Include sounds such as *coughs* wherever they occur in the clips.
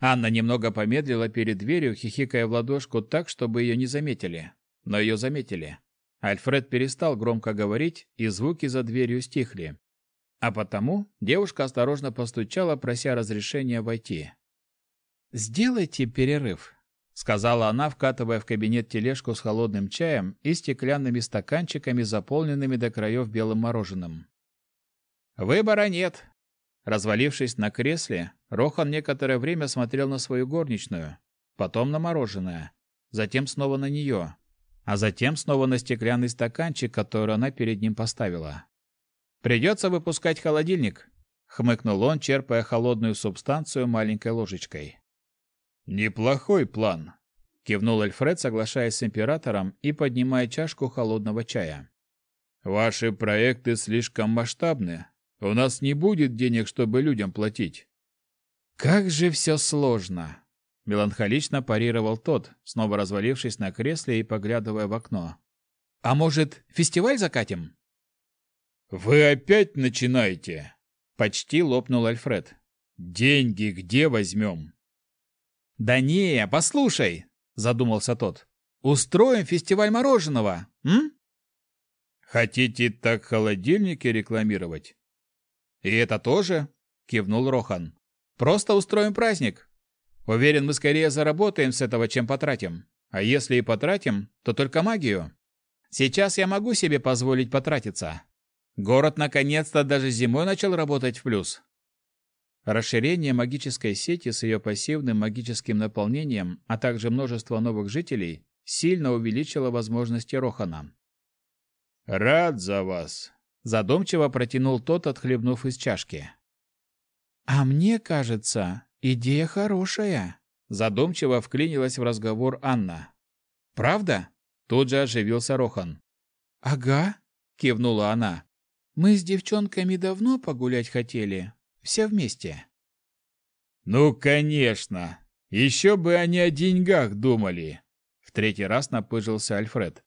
Анна немного помедлила перед дверью, хихикая в ладошку так, чтобы ее не заметили. Но ее заметили. Альфред перестал громко говорить, и звуки за дверью стихли. А потому девушка осторожно постучала, прося разрешения войти. «Сделайте перерыв», — сказала она, вкатывая в кабинет тележку с холодным чаем и стеклянными стаканчиками, заполненными до краев белым мороженым. «Выбора нет». Развалившись на кресле, Рохан некоторое время смотрел на свою горничную, потом на мороженое, затем снова на нее, а затем снова на стеклянный стаканчик, который она перед ним поставила. Придется выпускать холодильник, хмыкнул он, черпая холодную субстанцию маленькой ложечкой. Неплохой план, кивнул Эльфред, соглашаясь с императором и поднимая чашку холодного чая. Ваши проекты слишком масштабны. У нас не будет денег, чтобы людям платить. Как же все сложно, меланхолично парировал тот, снова развалившись на кресле и поглядывая в окно. А может, фестиваль закатим? Вы опять начинаете? Почти лопнул Альфред. Деньги где возьмем? Да не, послушай, задумался тот. Устроим фестиваль мороженого, м? Хотите так холодильники рекламировать? И это тоже? кивнул Рохан. Просто устроим праздник. Уверен, мы скорее заработаем с этого, чем потратим. А если и потратим, то только магию. Сейчас я могу себе позволить потратиться. Город наконец-то даже зимой начал работать в плюс. Расширение магической сети с ее пассивным магическим наполнением, а также множество новых жителей, сильно увеличило возможности Рохана. «Рад за вас», — задумчиво протянул тот, отхлебнув из чашки. «А мне кажется, идея хорошая», — задумчиво вклинилась в разговор Анна. «Правда?» — тут же оживился Рохан. «Ага», — кивнула она. Мы с девчонками давно погулять хотели, все вместе. Ну, конечно. Еще бы они о деньгах думали. В третий раз напыжился Альфред.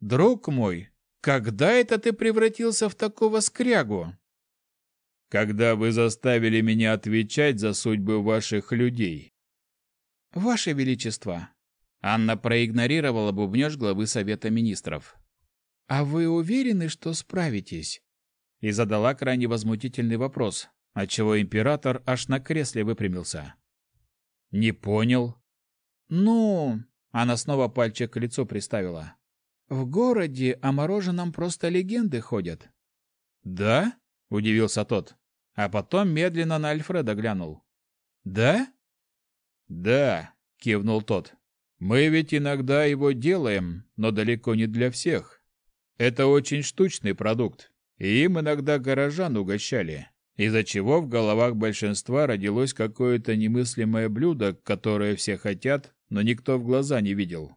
Друг мой, когда это ты превратился в такого скрягу? Когда вы заставили меня отвечать за судьбы ваших людей. Ваше величество, Анна проигнорировала бубнёж главы совета министров. «А вы уверены, что справитесь?» И задала крайне возмутительный вопрос, отчего император аж на кресле выпрямился. «Не понял». «Ну...» — она снова пальчик к лицу приставила. «В городе о мороженом просто легенды ходят». «Да?» — удивился тот, а потом медленно на Альфреда глянул. «Да?» «Да», — кивнул тот. «Мы ведь иногда его делаем, но далеко не для всех. Это очень штучный продукт, и им иногда горожан угощали, из-за чего в головах большинства родилось какое-то немыслимое блюдо, которое все хотят, но никто в глаза не видел.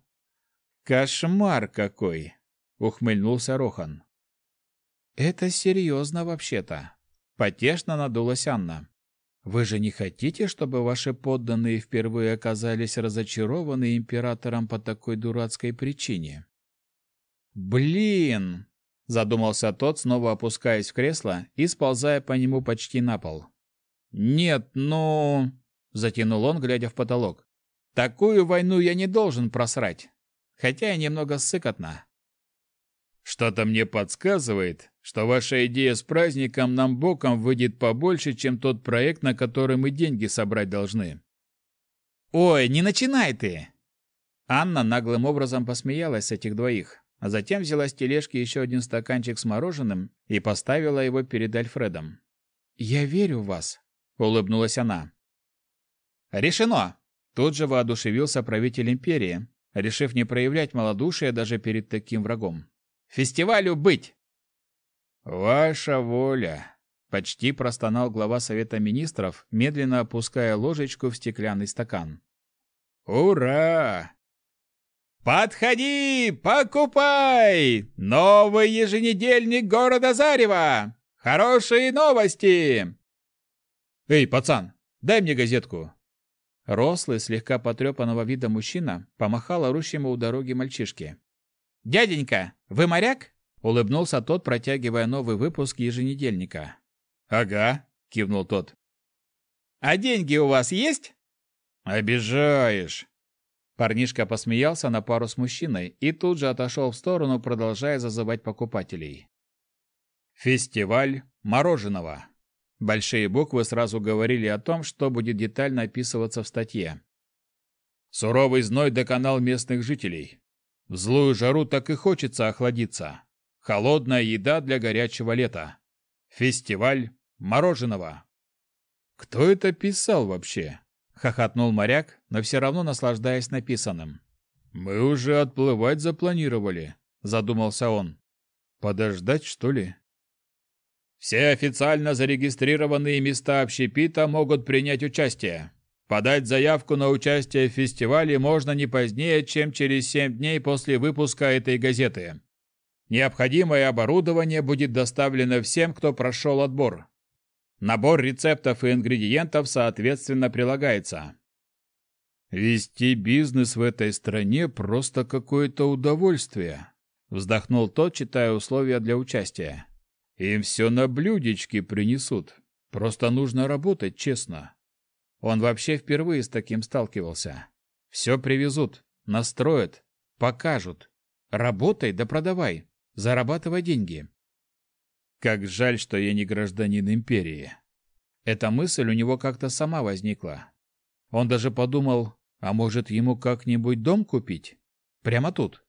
«Кошмар какой!» — ухмыльнулся Рохан. «Это серьезно вообще-то», — потешно надулась Анна. «Вы же не хотите, чтобы ваши подданные впервые оказались разочарованы императором по такой дурацкой причине?» «Блин!» – задумался тот, снова опускаясь в кресло и сползая по нему почти на пол. «Нет, ну...» – затянул он, глядя в потолок. «Такую войну я не должен просрать, хотя и немного сыкотно». «Что-то мне подсказывает, что ваша идея с праздником нам боком выйдет побольше, чем тот проект, на который мы деньги собрать должны». «Ой, не начинай ты!» Анна наглым образом посмеялась с этих двоих а затем взяла с тележки еще один стаканчик с мороженым и поставила его перед Альфредом. «Я верю в вас», — улыбнулась она. «Решено!» Тут же воодушевился правитель империи, решив не проявлять малодушия даже перед таким врагом. «Фестивалю быть!» «Ваша воля!» — почти простонал глава Совета Министров, медленно опуская ложечку в стеклянный стакан. «Ура! «Подходи, покупай! Новый еженедельник города Зарева! Хорошие новости!» «Эй, пацан, дай мне газетку!» Рослый, слегка потрепанного вида мужчина помахал орущему у дороги мальчишке. «Дяденька, вы моряк?» — улыбнулся тот, протягивая новый выпуск еженедельника. «Ага», — кивнул тот. «А деньги у вас есть?» Обижаешь. Парнишка посмеялся на пару с мужчиной и тут же отошел в сторону, продолжая зазывать покупателей. Фестиваль мороженого. Большие буквы сразу говорили о том, что будет детально описываться в статье. Суровый зной доконал местных жителей. В злую жару так и хочется охладиться. Холодная еда для горячего лета. Фестиваль мороженого. Кто это писал вообще? хохотнул моряк, но все равно наслаждаясь написанным. Мы уже отплывать запланировали, задумался он. Подождать, что ли? Все официально зарегистрированные места общепита могут принять участие. Подать заявку на участие в фестивале можно не позднее, чем через 7 дней после выпуска этой газеты. Необходимое оборудование будет доставлено всем, кто прошел отбор. Набор рецептов и ингредиентов, соответственно, прилагается. «Вести бизнес в этой стране просто какое-то удовольствие», вздохнул тот, читая условия для участия. «Им все на блюдечке принесут. Просто нужно работать честно». Он вообще впервые с таким сталкивался. Все привезут, настроят, покажут. Работай да продавай, зарабатывай деньги. Как жаль, что я не гражданин империи. Эта мысль у него как-то сама возникла. Он даже подумал, а может ему как-нибудь дом купить? Прямо тут.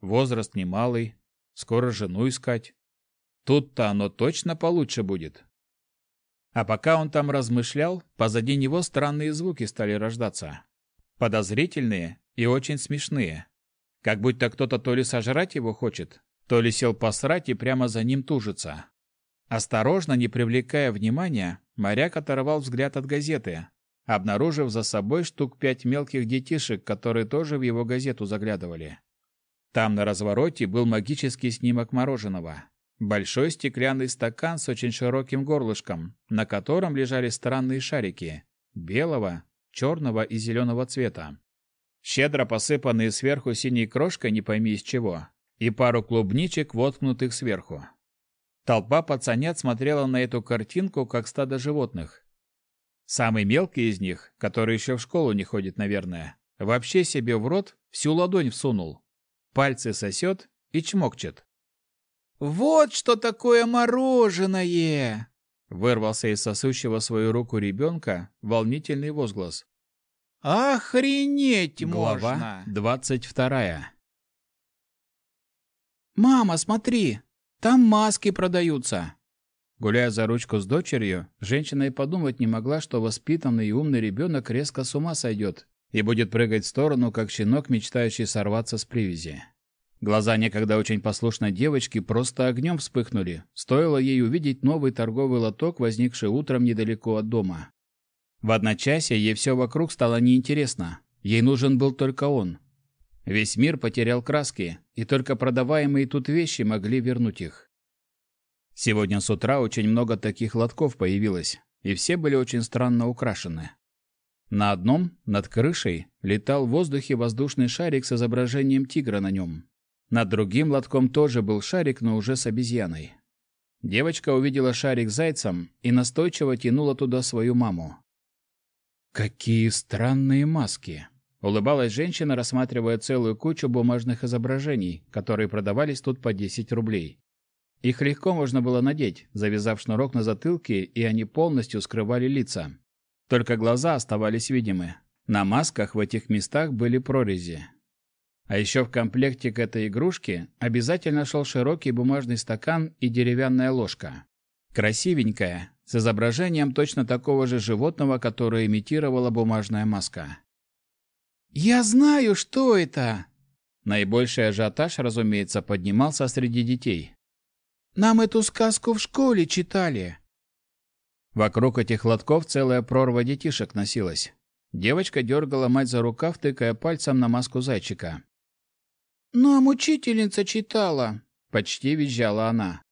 Возраст немалый, скоро жену искать. Тут-то оно точно получше будет. А пока он там размышлял, позади него странные звуки стали рождаться. Подозрительные и очень смешные. Как будто кто-то то ли сожрать его хочет, то ли сел посрать и прямо за ним тужится. Осторожно, не привлекая внимания, моряк оторвал взгляд от газеты, обнаружив за собой штук пять мелких детишек, которые тоже в его газету заглядывали. Там на развороте был магический снимок мороженого. Большой стеклянный стакан с очень широким горлышком, на котором лежали странные шарики белого, черного и зеленого цвета. Щедро посыпанные сверху синей крошкой не пойми из чего, и пару клубничек, воткнутых сверху. Толпа пацанят смотрела на эту картинку, как стадо животных. Самый мелкий из них, который еще в школу не ходит, наверное, вообще себе в рот всю ладонь всунул. Пальцы сосет и чмокчет. «Вот что такое мороженое!» Вырвался из сосущего свою руку ребенка волнительный возглас. «Охренеть Глава можно!» двадцать вторая. «Мама, смотри, там маски продаются!» Гуляя за ручку с дочерью, женщина и подумать не могла, что воспитанный и умный ребенок резко с ума сойдет и будет прыгать в сторону, как щенок, мечтающий сорваться с привязи. Глаза некогда очень послушной девочки просто огнем вспыхнули, стоило ей увидеть новый торговый лоток, возникший утром недалеко от дома. В одночасье ей все вокруг стало неинтересно. Ей нужен был только он. Весь мир потерял краски, и только продаваемые тут вещи могли вернуть их. Сегодня с утра очень много таких лотков появилось, и все были очень странно украшены. На одном, над крышей, летал в воздухе воздушный шарик с изображением тигра на нем. Над другим лотком тоже был шарик, но уже с обезьяной. Девочка увидела шарик зайцем и настойчиво тянула туда свою маму. «Какие странные маски!» — улыбалась женщина, рассматривая целую кучу бумажных изображений, которые продавались тут по 10 рублей. Их легко можно было надеть, завязав шнурок на затылке, и они полностью скрывали лица. Только глаза оставались видимы. На масках в этих местах были прорези. А еще в комплекте к этой игрушке обязательно шел широкий бумажный стакан и деревянная ложка. Красивенькая, с изображением точно такого же животного, которое имитировала бумажная маска. «Я знаю, что это!» Наибольший ажиотаж, разумеется, поднимался среди детей. «Нам эту сказку в школе читали!» Вокруг этих лотков целая прорва детишек носилась. Девочка дергала мать за рукав, тыкая пальцем на маску зайчика. «Нам учительница читала», — почти визжала она.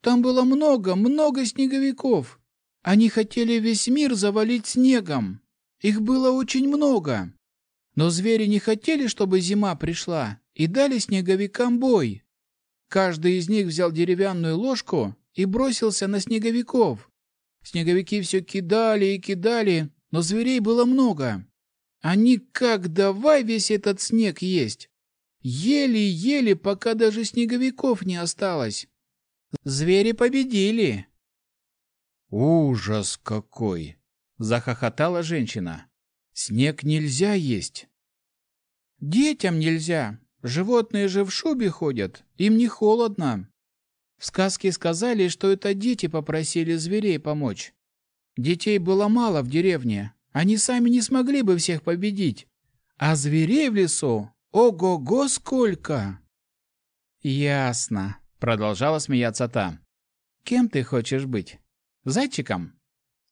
«Там было много, много снеговиков. Они хотели весь мир завалить снегом. Их было очень много. Но звери не хотели, чтобы зима пришла, и дали снеговикам бой. Каждый из них взял деревянную ложку и бросился на снеговиков. Снеговики все кидали и кидали, но зверей было много. Они как давай весь этот снег есть. Еле-еле, пока даже снеговиков не осталось. Звери победили. Ужас какой! Захохотала женщина. Снег нельзя есть. Детям нельзя. Животные же в шубе ходят. Им не холодно. В сказке сказали, что это дети попросили зверей помочь. Детей было мало в деревне. Они сами не смогли бы всех победить. А зверей в лесу ого-го сколько! Ясно, продолжала смеяться та. Кем ты хочешь быть? Зайчиком?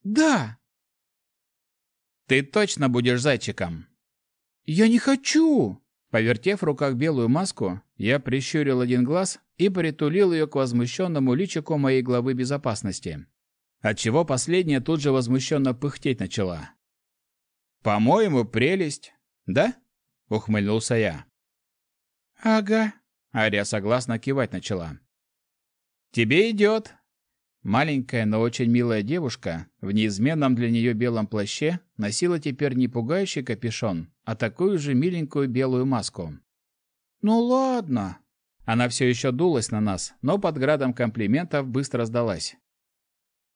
Да. Ты точно будешь зайчиком. Я не хочу. Повертев в руках белую маску, я прищурил один глаз и притулил ее к возмущенному личику моей главы безопасности, отчего последняя тут же возмущенно пыхтеть начала. «По-моему, прелесть, да?» — ухмыльнулся я. «Ага», — Ария согласно кивать начала. «Тебе идет!» Маленькая, но очень милая девушка в неизменном для нее белом плаще носила теперь не пугающий капюшон, а такую же миленькую белую маску. «Ну ладно!» Она все еще дулась на нас, но под градом комплиментов быстро сдалась.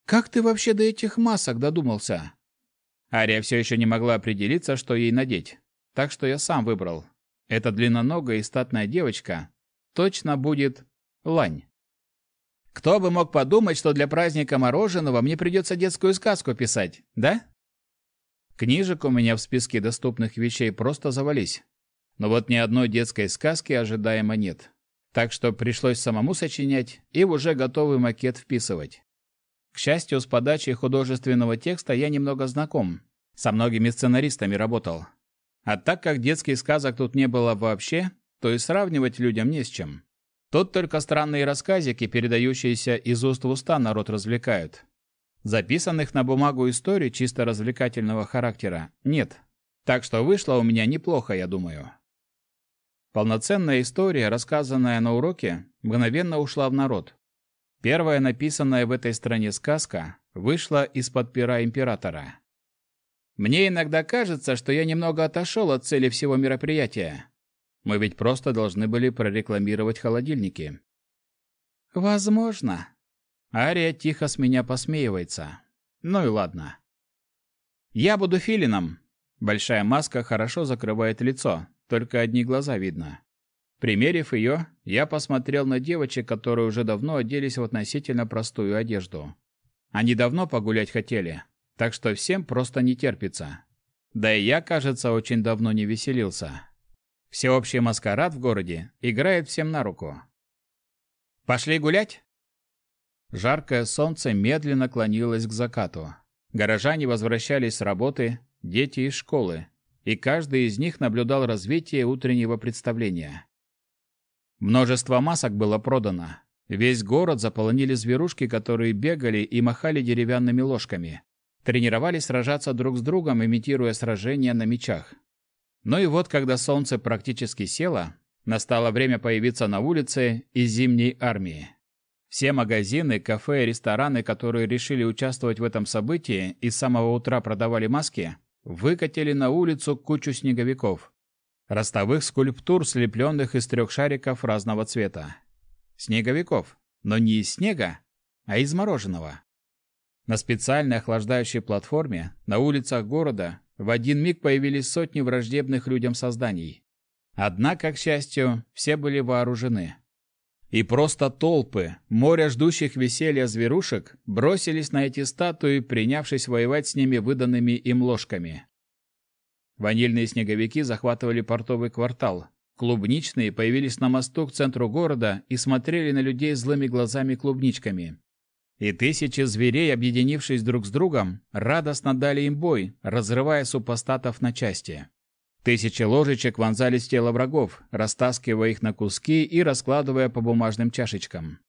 «Как ты вообще до этих масок додумался?» Ария все еще не могла определиться, что ей надеть, так что я сам выбрал. Эта длинноногая и статная девочка точно будет лань. Кто бы мог подумать, что для праздника мороженого мне придется детскую сказку писать, да? Книжек у меня в списке доступных вещей просто завались. Но вот ни одной детской сказки ожидаемо нет. Так что пришлось самому сочинять и в уже готовый макет вписывать. К счастью, с подачей художественного текста я немного знаком. Со многими сценаристами работал. А так как детских сказок тут не было вообще, то и сравнивать людям не с чем. Тут только странные рассказики, передающиеся из уст в уста, народ развлекают. Записанных на бумагу историй чисто развлекательного характера нет. Так что вышло у меня неплохо, я думаю. Полноценная история, рассказанная на уроке, мгновенно ушла в народ. Первая написанная в этой стране сказка вышла из-под пера императора. Мне иногда кажется, что я немного отошел от цели всего мероприятия. Мы ведь просто должны были прорекламировать холодильники. Возможно. Ария тихо с меня посмеивается. Ну и ладно. Я буду филином. Большая маска хорошо закрывает лицо, только одни глаза видно. Примерив ее, я посмотрел на девочек, которые уже давно оделись в относительно простую одежду. Они давно погулять хотели, так что всем просто не терпится. Да и я, кажется, очень давно не веселился. Всеобщий маскарад в городе играет всем на руку. Пошли гулять? Жаркое солнце медленно клонилось к закату. Горожане возвращались с работы, дети из школы, и каждый из них наблюдал развитие утреннего представления. Множество масок было продано. Весь город заполонили зверушки, которые бегали и махали деревянными ложками. Тренировались сражаться друг с другом, имитируя сражения на мечах. Ну и вот, когда солнце практически село, настало время появиться на улице из зимней армии. Все магазины, кафе и рестораны, которые решили участвовать в этом событии и с самого утра продавали маски, выкатили на улицу кучу снеговиков. Ростовых скульптур, слепленных из трех шариков разного цвета. Снеговиков, но не из снега, а из мороженого. На специальной охлаждающей платформе на улицах города в один миг появились сотни враждебных людям созданий. Однако, к счастью, все были вооружены. И просто толпы, море ждущих веселья зверушек, бросились на эти статуи, принявшись воевать с ними выданными им ложками. Ванильные снеговики захватывали портовый квартал. Клубничные появились на мосту к центру города и смотрели на людей злыми глазами-клубничками. И тысячи зверей, объединившись друг с другом, радостно дали им бой, разрывая супостатов на части. Тысячи ложечек вонзались в тело врагов, растаскивая их на куски и раскладывая по бумажным чашечкам.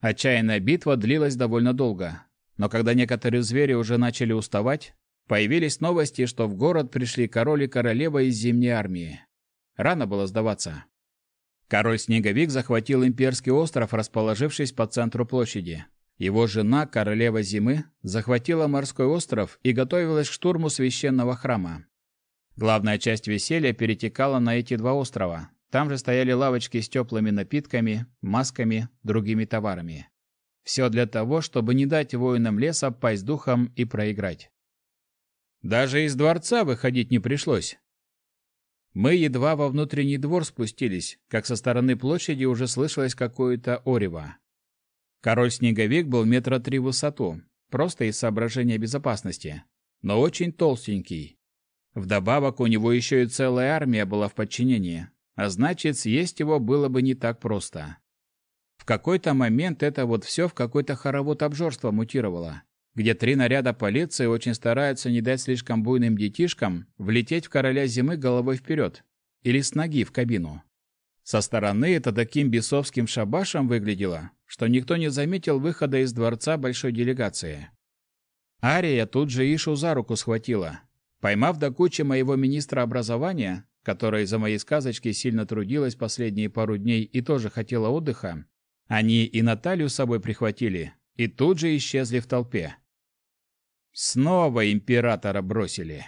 Отчаянная битва длилась довольно долго. Но когда некоторые звери уже начали уставать, появились новости, что в город пришли король и королева из зимней армии. Рано было сдаваться. Король-снеговик захватил имперский остров, расположившись по центру площади. Его жена, королева зимы, захватила морской остров и готовилась к штурму священного храма. Главная часть веселья перетекала на эти два острова. Там же стояли лавочки с теплыми напитками, масками, другими товарами. Все для того, чтобы не дать воинам леса пасть духом и проиграть. Даже из дворца выходить не пришлось. Мы едва во внутренний двор спустились, как со стороны площади уже слышалось какое-то орево. Король-снеговик был метра три в высоту, просто из соображения безопасности, но очень толстенький. Вдобавок у него еще и целая армия была в подчинении, а значит, съесть его было бы не так просто. В какой-то момент это вот все в какой-то хоровод обжорства мутировало, где три наряда полиции очень стараются не дать слишком буйным детишкам влететь в короля зимы головой вперед или с ноги в кабину. Со стороны это таким бесовским шабашем выглядело, что никто не заметил выхода из дворца большой делегации. Ария тут же Ишу за руку схватила. Поймав до кучи моего министра образования, которая из-за моей сказочки сильно трудилась последние пару дней и тоже хотела отдыха, они и Наталью с собой прихватили, и тут же исчезли в толпе. Снова императора бросили.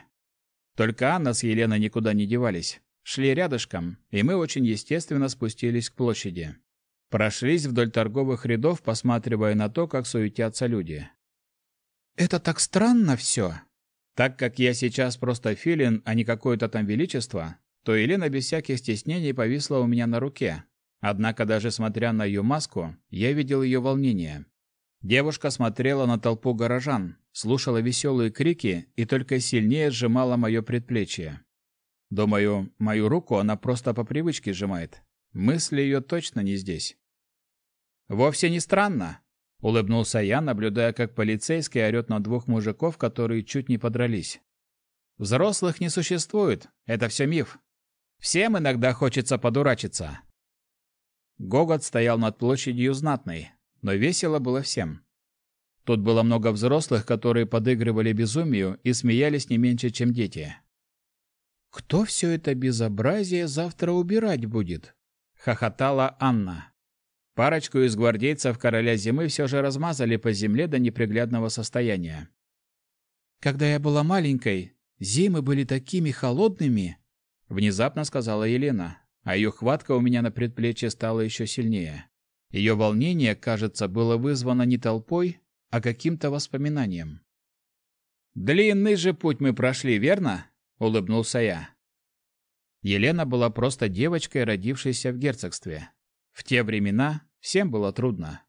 Только Анна с Еленой никуда не девались. Шли рядышком, и мы очень естественно спустились к площади. Прошлись вдоль торговых рядов, посматривая на то, как суетятся люди. «Это так странно все!» Так как я сейчас просто филин, а не какое-то там величество, то Елена без всяких стеснений повисла у меня на руке, Однако даже смотря на ее маску, я видел ее волнение. Девушка смотрела на толпу горожан, слушала веселые крики и только сильнее сжимала мое предплечье. Думаю, мою руку она просто по привычке сжимает. Мысли ее точно не здесь. «Вовсе не странно», — улыбнулся я, наблюдая, как полицейский орет на двух мужиков, которые чуть не подрались. «Взрослых не существует, это все миф. Всем иногда хочется подурачиться». Гогот стоял над площадью знатной, но весело было всем. Тут было много взрослых, которые подыгрывали безумию и смеялись не меньше, чем дети. «Кто все это безобразие завтра убирать будет?» — хохотала Анна. Парочку из гвардейцев короля зимы все же размазали по земле до неприглядного состояния. «Когда я была маленькой, зимы были такими холодными», — внезапно сказала Елена а ее хватка у меня на предплечье стала еще сильнее. Ее волнение, кажется, было вызвано не толпой, а каким-то воспоминанием. «Длинный же путь мы прошли, верно?» — улыбнулся я. Елена была просто девочкой, родившейся в герцогстве. В те времена всем было трудно.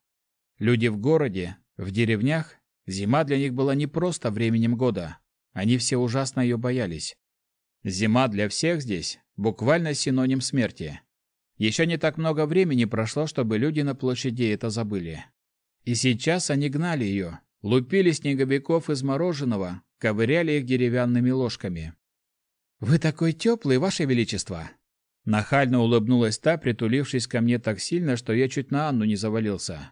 Люди в городе, в деревнях, зима для них была не просто временем года. Они все ужасно ее боялись. Зима для всех здесь буквально синоним смерти. Еще не так много времени прошло, чтобы люди на площади это забыли. И сейчас они гнали ее, лупили снеговиков из мороженого, ковыряли их деревянными ложками. «Вы такой теплый, Ваше Величество!» Нахально улыбнулась та, притулившись ко мне так сильно, что я чуть на Анну не завалился.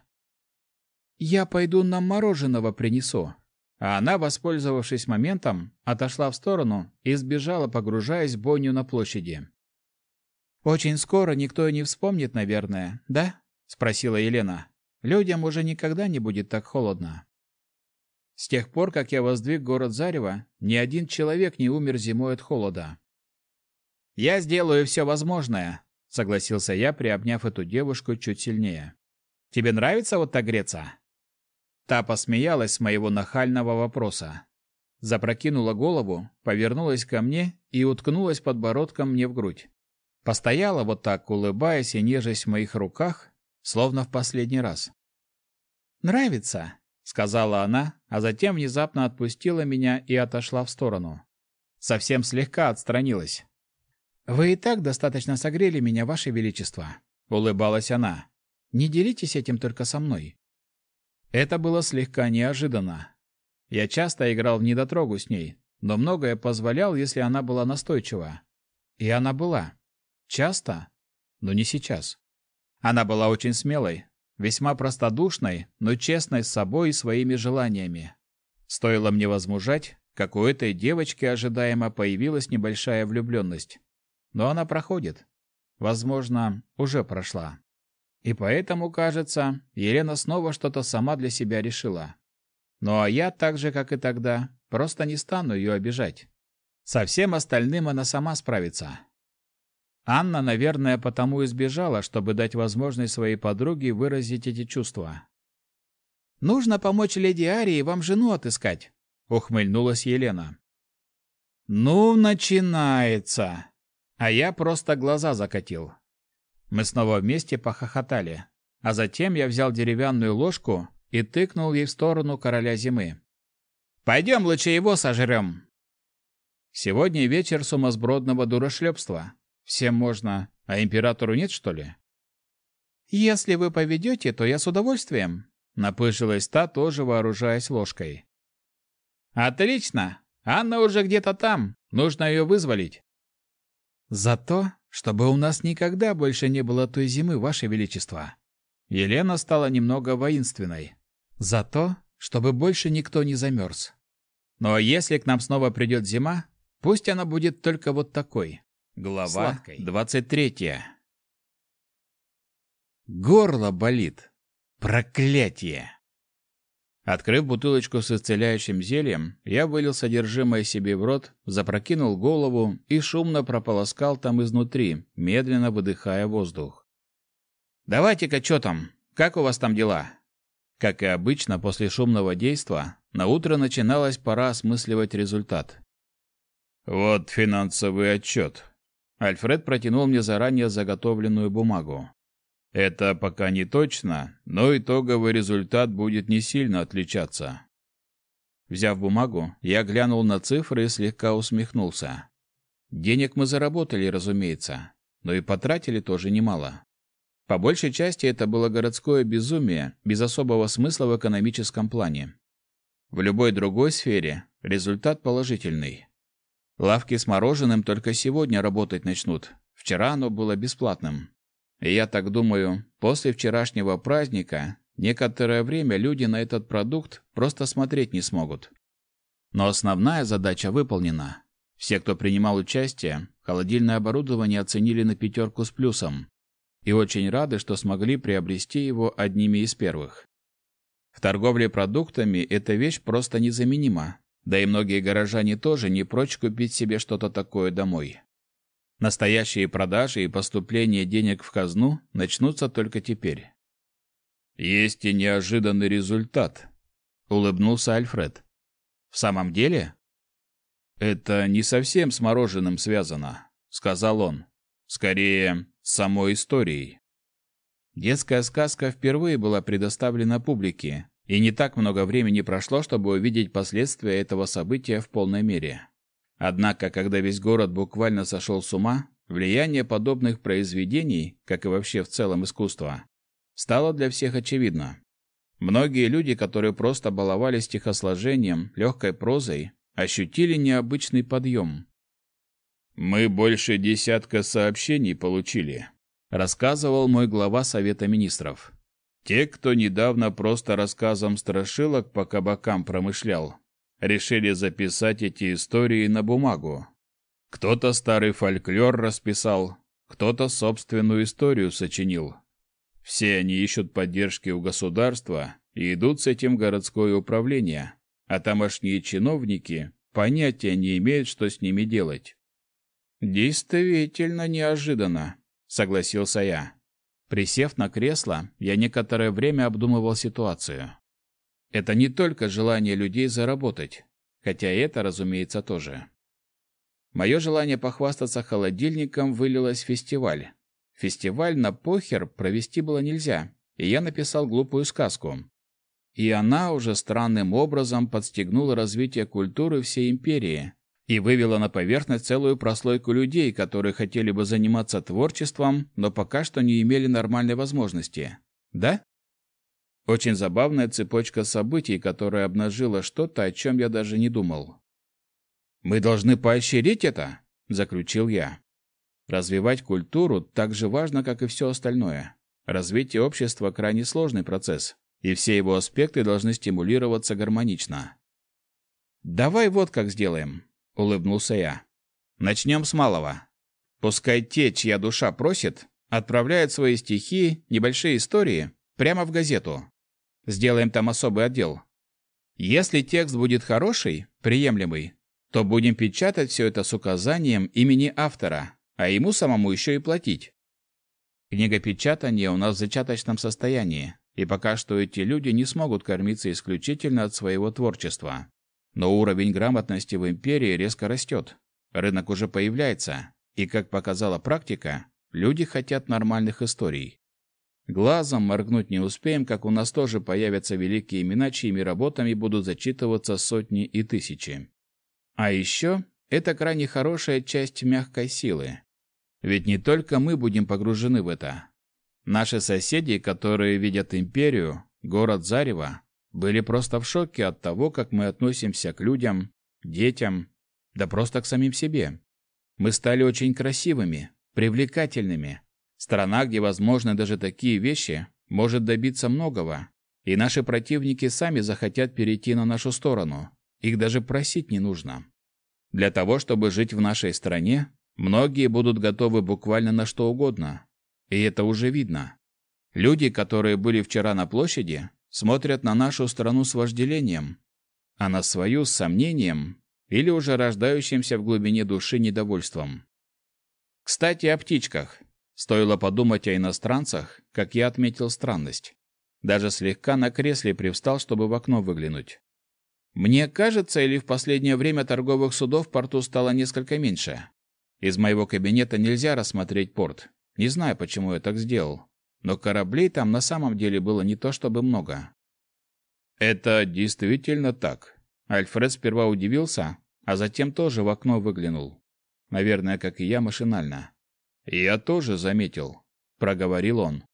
«Я пойду нам мороженого принесу», а она, воспользовавшись моментом, отошла в сторону и сбежала, погружаясь в бойню на площади. «Очень скоро никто и не вспомнит, наверное, да?» — спросила Елена. «Людям уже никогда не будет так холодно». С тех пор, как я воздвиг город Зарево, ни один человек не умер зимой от холода. «Я сделаю все возможное», — согласился я, приобняв эту девушку чуть сильнее. «Тебе нравится вот так греться?» Та посмеялась с моего нахального вопроса. Запрокинула голову, повернулась ко мне и уткнулась подбородком мне в грудь. Постояла вот так, улыбаясь и нежась в моих руках, словно в последний раз. «Нравится», — сказала она, а затем внезапно отпустила меня и отошла в сторону. Совсем слегка отстранилась. «Вы и так достаточно согрели меня, Ваше Величество», — улыбалась она. «Не делитесь этим только со мной. Это было слегка неожиданно. Я часто играл в недотрогу с ней, но многое позволял, если она была настойчива. И она была. Часто, но не сейчас. Она была очень смелой, весьма простодушной, но честной с собой и своими желаниями. Стоило мне возмужать, как у этой девочки ожидаемо появилась небольшая влюбленность. Но она проходит. Возможно, уже прошла. И поэтому, кажется, Елена снова что-то сама для себя решила. Ну а я, так же, как и тогда, просто не стану ее обижать. Со всем остальным она сама справится. Анна, наверное, потому и сбежала, чтобы дать возможность своей подруге выразить эти чувства. «Нужно помочь леди Арии вам жену отыскать», — ухмыльнулась Елена. «Ну, начинается!» А я просто глаза закатил. Мы снова вместе похохотали, а затем я взял деревянную ложку и тыкнул ей в сторону короля зимы. «Пойдем лучше его сожрем!» Сегодня вечер сумасбродного дурошлепства. Всем можно, а императору нет, что ли? Если вы поведете, то я с удовольствием. Напыжилась та, тоже вооружаясь ложкой. Отлично! Анна уже где-то там. Нужно ее вызволить. За то, чтобы у нас никогда больше не было той зимы, Ваше Величество. Елена стала немного воинственной. За то, чтобы больше никто не замерз. Но если к нам снова придет зима, пусть она будет только вот такой. Глава двадцать третья. Горло болит. Проклятие! Открыв бутылочку с исцеляющим зельем, я вылил содержимое себе в рот, запрокинул голову и шумно прополоскал там изнутри, медленно выдыхая воздух. «Давайте-ка, что там? Как у вас там дела?» Как и обычно, после шумного действа, на утро начиналась пора осмысливать результат. «Вот финансовый отчет», Альфред протянул мне заранее заготовленную бумагу. Это пока не точно, но итоговый результат будет не сильно отличаться. Взяв бумагу, я глянул на цифры и слегка усмехнулся. Денег мы заработали, разумеется, но и потратили тоже немало. По большей части это было городское безумие, без особого смысла в экономическом плане. В любой другой сфере результат положительный. Лавки с мороженым только сегодня работать начнут. Вчера оно было бесплатным. И я так думаю, после вчерашнего праздника некоторое время люди на этот продукт просто смотреть не смогут. Но основная задача выполнена. Все, кто принимал участие, холодильное оборудование оценили на пятерку с плюсом и очень рады, что смогли приобрести его одними из первых. В торговле продуктами эта вещь просто незаменима, да и многие горожане тоже не прочь купить себе что-то такое домой. Настоящие продажи и поступление денег в казну начнутся только теперь. Есть и неожиданный результат, улыбнулся Альфред. В самом деле? Это не совсем с мороженым связано, сказал он. Скорее, с самой историей. Детская сказка впервые была предоставлена публике, и не так много времени прошло, чтобы увидеть последствия этого события в полной мере. Однако, когда весь город буквально сошел с ума, влияние подобных произведений, как и вообще в целом искусства, стало для всех очевидно. Многие люди, которые просто баловались стихосложением, легкой прозой, ощутили необычный подъем. «Мы больше десятка сообщений получили», — рассказывал мой глава Совета Министров. Те, кто недавно просто рассказом страшилок по кабакам промышлял, решили записать эти истории на бумагу. Кто-то старый фольклор расписал, кто-то собственную историю сочинил. Все они ищут поддержки у государства и идут с этим в городское управление, а тамошние чиновники понятия не имеют, что с ними делать. Действительно неожиданно, согласился я. Присев на кресло, я некоторое время обдумывал ситуацию. Это не только желание людей заработать, хотя это, разумеется, тоже. Мое желание похвастаться холодильником вылилось в фестиваль. Фестиваль на похер провести было нельзя, и я написал глупую сказку. И она уже странным образом подстегнула развитие культуры всей империи, и вывела на поверхность целую прослойку людей, которые хотели бы заниматься творчеством, но пока что не имели нормальной возможности. Да? Очень забавная цепочка событий, которая обнажила что-то, о чем я даже не думал. «Мы должны поощрить это», — заключил я. Развивать культуру так же важно, как и все остальное. Развитие общества – крайне сложный процесс, и все его аспекты должны стимулироваться гармонично. «Давай вот как сделаем улыбнулся я. Начнем с малого. Пускай те, чья душа просит, отправляют свои стихи, небольшие истории прямо в газету. Сделаем там особый отдел. Если текст будет хороший, приемлемый, то будем печатать все это с указанием имени автора, а ему самому еще и платить. Книгопечатание у нас в зачаточном состоянии, и пока что эти люди не смогут кормиться исключительно от своего творчества. Но уровень грамотности в империи резко растет. Рынок уже появляется, и, как показала практика, люди хотят нормальных историй. Глазом моргнуть не успеем, как у нас тоже появятся великие имена, чьими работами будут зачитываться сотни и тысячи. А еще это крайне хорошая часть мягкой силы. Ведь не только мы будем погружены в это. Наши соседи, которые видят империю, город Зарево, были просто в шоке от того, как мы относимся к людям, детям, да просто к самим себе. Мы стали очень красивыми, привлекательными, Страна, где возможны даже такие вещи, может добиться многого, и наши противники сами захотят перейти на нашу сторону. Их даже просить не нужно. Для того, чтобы жить в нашей стране, многие будут готовы буквально на что угодно. И это уже видно. Люди, которые были вчера на площади, смотрят на нашу страну с вожделением, а на свою с сомнением или уже рождающимся в глубине души недовольством. Кстати, о птичках. Стоило подумать о иностранцах, как я отметил странность. Даже слегка на кресле привстал, чтобы в окно выглянуть. Мне кажется, или в последнее время торговых судов в порту стало несколько меньше. Из моего кабинета нельзя рассмотреть порт. Не знаю, почему я так сделал. Но кораблей там на самом деле было не то чтобы много. Это действительно так. Альфред сперва удивился, а затем тоже в окно выглянул. Наверное, как и я машинально. «Я тоже заметил», — проговорил он.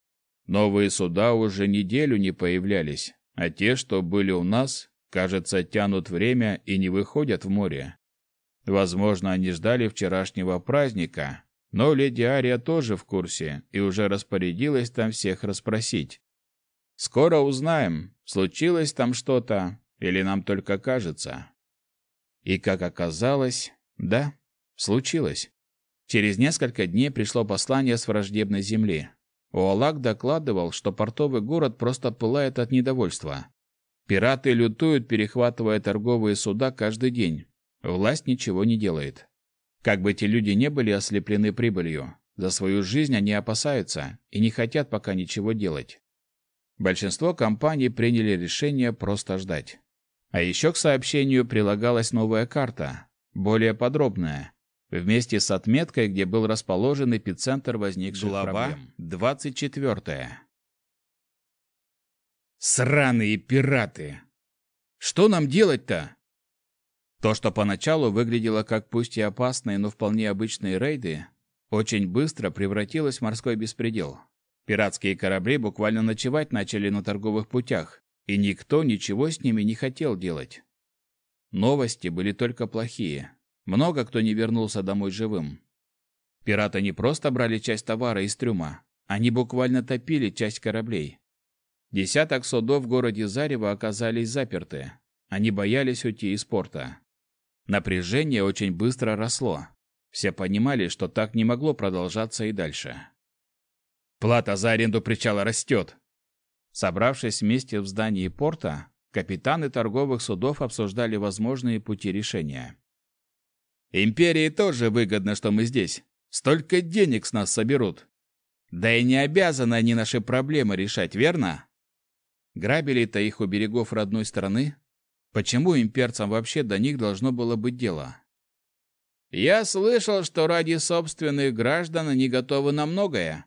«Новые суда уже неделю не появлялись, а те, что были у нас, кажется, тянут время и не выходят в море. Возможно, они ждали вчерашнего праздника, но леди Ария тоже в курсе и уже распорядилась там всех расспросить. Скоро узнаем, случилось там что-то или нам только кажется». И, как оказалось, да, случилось. Через несколько дней пришло послание с враждебной земли. Уолак докладывал, что портовый город просто пылает от недовольства. Пираты лютуют, перехватывая торговые суда каждый день. Власть ничего не делает. Как бы эти люди не были ослеплены прибылью, за свою жизнь они опасаются и не хотят пока ничего делать. Большинство компаний приняли решение просто ждать. А еще к сообщению прилагалась новая карта, более подробная, вместе с отметкой, где был расположен эпицентр возникших Глава проблем. 24. Сраные пираты! Что нам делать-то? То, что поначалу выглядело как пусть и опасные, но вполне обычные рейды, очень быстро превратилось в морской беспредел. Пиратские корабли буквально ночевать начали на торговых путях, и никто ничего с ними не хотел делать. Новости были только плохие. Много кто не вернулся домой живым. Пираты не просто брали часть товара из трюма, они буквально топили часть кораблей. Десяток судов в городе Зарево оказались заперты. Они боялись уйти из порта. Напряжение очень быстро росло. Все понимали, что так не могло продолжаться и дальше. Плата за аренду причала растет. Собравшись вместе в здании порта, капитаны торговых судов обсуждали возможные пути решения. Империи тоже выгодно, что мы здесь. Столько денег с нас соберут. Да и не обязаны они наши проблемы решать, верно? Грабили-то их у берегов родной страны. Почему имперцам вообще до них должно было быть дело? Я слышал, что ради собственных граждан они готовы на многое.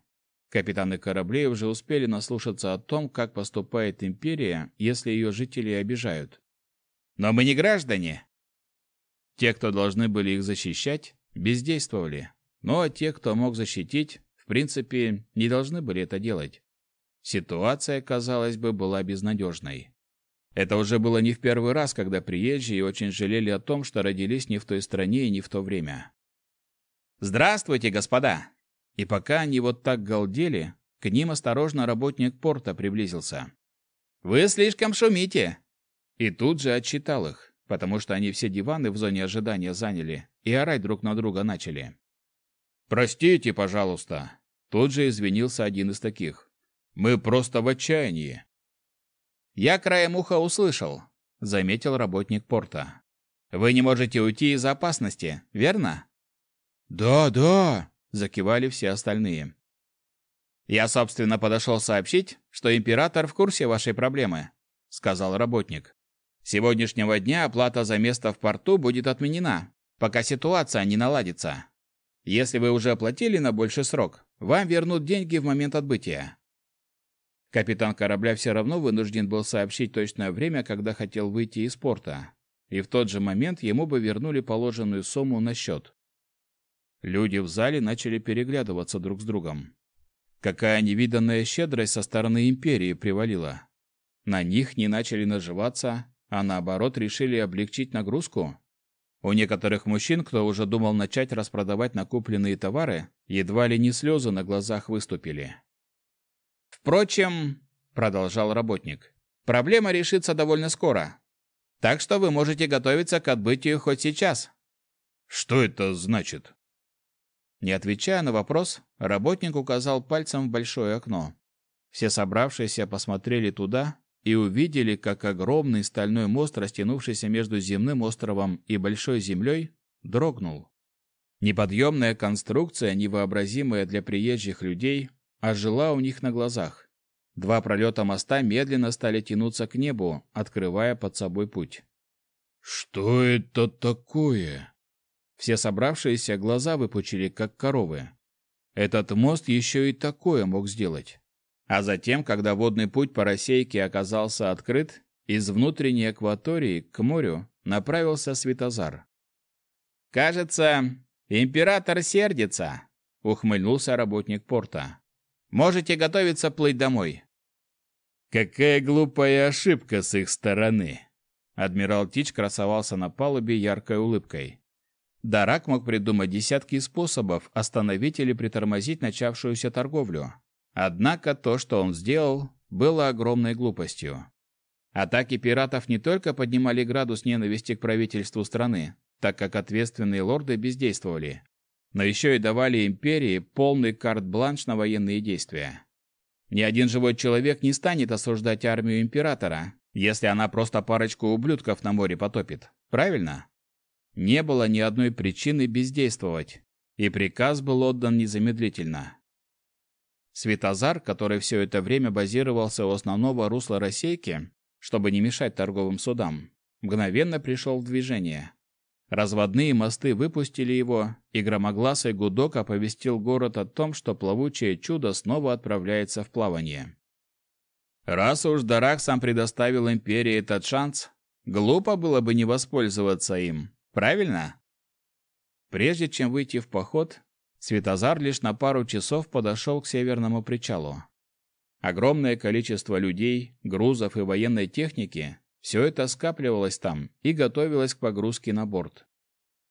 Капитаны кораблей уже успели наслушаться о том, как поступает империя, если ее жители обижают. Но мы не граждане. Те, кто должны были их защищать, бездействовали. Ну а те, кто мог защитить, в принципе, не должны были это делать. Ситуация, казалось бы, была безнадежной. Это уже было не в первый раз, когда приезжие очень жалели о том, что родились не в той стране и не в то время. «Здравствуйте, господа!» И пока они вот так галдели, к ним осторожно работник порта приблизился. «Вы слишком шумите!» И тут же отчитал их потому что они все диваны в зоне ожидания заняли и орать друг на друга начали. «Простите, пожалуйста», — тут же извинился один из таких. «Мы просто в отчаянии». «Я краем уха услышал», — заметил работник порта. Вы не можете уйти из опасности, верно? Да, да, закивали все остальные. Я, собственно, подошел сообщить, что император в курсе вашей проблемы, сказал работник. С сегодняшнего дня оплата за место в порту будет отменена, пока ситуация не наладится. Если вы уже оплатили на больший срок, вам вернут деньги в момент отбытия. Капитан корабля все равно вынужден был сообщить точное время, когда хотел выйти из порта, и в тот же момент ему бы вернули положенную сумму на счет. Люди в зале начали переглядываться друг с другом. Какая невиданная щедрость со стороны империи привалила. На них не начали наживаться, а наоборот решили облегчить нагрузку. У некоторых мужчин, кто уже думал начать распродавать накупленные товары, едва ли не слезы на глазах выступили. Впрочем, продолжал работник, проблема решится довольно скоро. Так что вы можете готовиться к отбытию хоть сейчас. Что это значит? Не отвечая на вопрос, работник указал пальцем в большое окно. Все собравшиеся посмотрели туда и увидели, как огромный стальной мост, растянувшийся между земным островом и большой землей, дрогнул. Неподъемная конструкция, невообразимая для приезжих людей, ожила у них на глазах. Два пролета моста медленно стали тянуться к небу, открывая под собой путь. «Что это такое?» Все собравшиеся глаза выпучили, как коровы. Этот мост еще и такое мог сделать. А затем, когда водный путь по рассейке оказался открыт, из внутренней акватории к морю направился Светозар. «Кажется, император сердится», — ухмыльнулся работник порта. Можете готовиться плыть домой. Какая глупая ошибка с их стороны. Адмирал Тич красовался на палубе яркой улыбкой. Дарак мог придумать десятки способов остановить или притормозить начавшуюся торговлю. Однако то, что он сделал, было огромной глупостью. Атаки пиратов не только поднимали градус ненависти к правительству страны, так как ответственные лорды бездействовали, но еще и давали империи полный карт-бланш на военные действия. Ни один живой человек не станет осуждать армию императора, если она просто парочку ублюдков на море потопит. Правильно? Не было ни одной причины бездействовать, и приказ был отдан незамедлительно. Светозар, который все это время базировался у основного русла Россейки, чтобы не мешать торговым судам, мгновенно пришел в движение. Разводные мосты выпустили его, и громогласый гудок оповестил город о том, что плавучее чудо снова отправляется в плавание. Раз уж Дарак сам предоставил империи этот шанс, глупо было бы не воспользоваться им, правильно? Прежде чем выйти в поход, Светозар лишь на пару часов подошел к северному причалу. Огромное количество людей, грузов и военной техники все это скапливалось там и готовилось к погрузке на борт.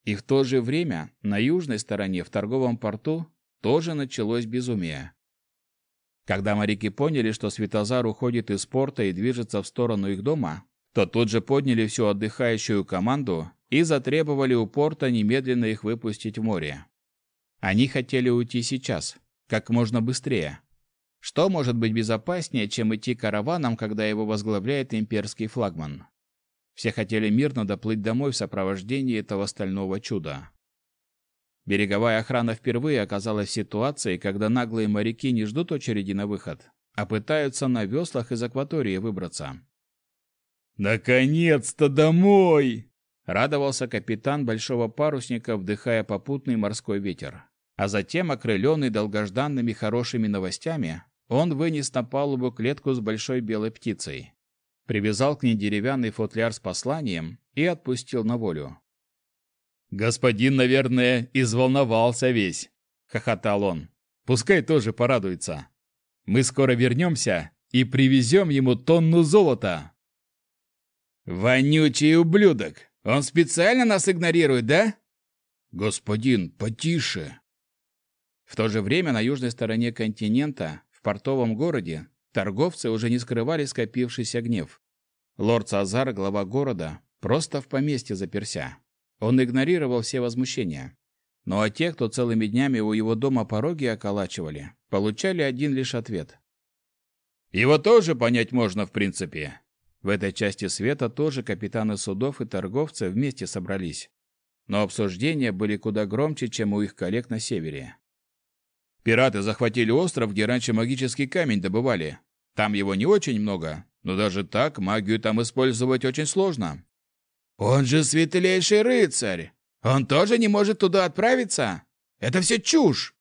И в то же время на южной стороне в торговом порту тоже началось безумие. Когда моряки поняли, что Светозар уходит из порта и движется в сторону их дома, то тут же подняли всю отдыхающую команду и затребовали у порта немедленно их выпустить в море. Они хотели уйти сейчас, как можно быстрее, что может быть безопаснее, чем идти караваном, когда его возглавляет имперский флагман? Все хотели мирно доплыть домой в сопровождении этого стального чуда. Береговая охрана впервые оказалась в ситуации, когда наглые моряки не ждут очереди на выход, а пытаются на веслах из акватории выбраться. «Наконец-то домой!» — радовался капитан большого парусника, вдыхая попутный морской ветер. А затем, окрыленный долгожданными хорошими новостями, он вынес на палубу клетку с большой белой птицей, привязал к ней деревянный футляр с посланием и отпустил на волю. «Господин, наверное, изволновался весь», — хохотал он. «Пускай тоже порадуется. Мы скоро вернемся и привезем ему тонну золота». «Вонючий ублюдок! Он специально нас игнорирует, да?» «Господин, потише!» В то же время на южной стороне континента в портовом городе торговцы уже не скрывали скопившийся гнев. Лорд Сазар, глава города, просто в поместье заперся. Он игнорировал все возмущения. Ну а те, кто целыми днями у его дома пороги околачивали, получали один лишь ответ. «Его тоже понять можно, в принципе. В этой части света тоже капитаны судов и торговцы вместе собрались. Но обсуждения были куда громче, чем у их коллег на севере. Пираты захватили остров, где раньше магический камень добывали. Там его не очень много, но даже так магию там использовать очень сложно. Он же светлейший рыцарь. Он тоже не может туда отправиться? Это все чушь.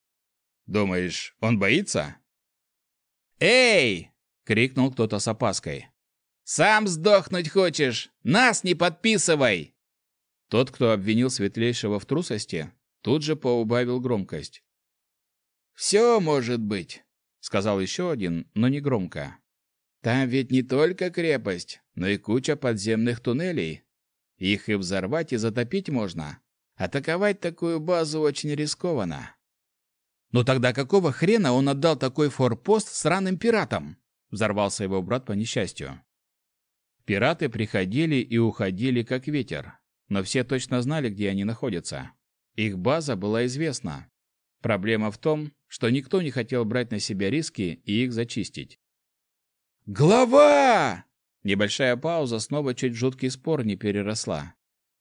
Думаешь, он боится? Эй! крикнул кто-то с опаской. Сам сдохнуть хочешь? Нас не подписывай. Тот, кто обвинил светлейшего в трусости, тут же поубавил громкость. «Все может быть», — сказал еще один, но не громко. «Там ведь не только крепость, но и куча подземных туннелей. Их и взорвать, и затопить можно. Атаковать такую базу очень рискованно». «Ну тогда какого хрена он отдал такой форпост сраным пиратам?» — взорвался его брат по несчастью. Пираты приходили и уходили, как ветер, но все точно знали, где они находятся. Их база была известна. Проблема в том, что никто не хотел брать на себя риски и их зачистить. «Глава!» Небольшая пауза снова чуть жуткий спор не переросла.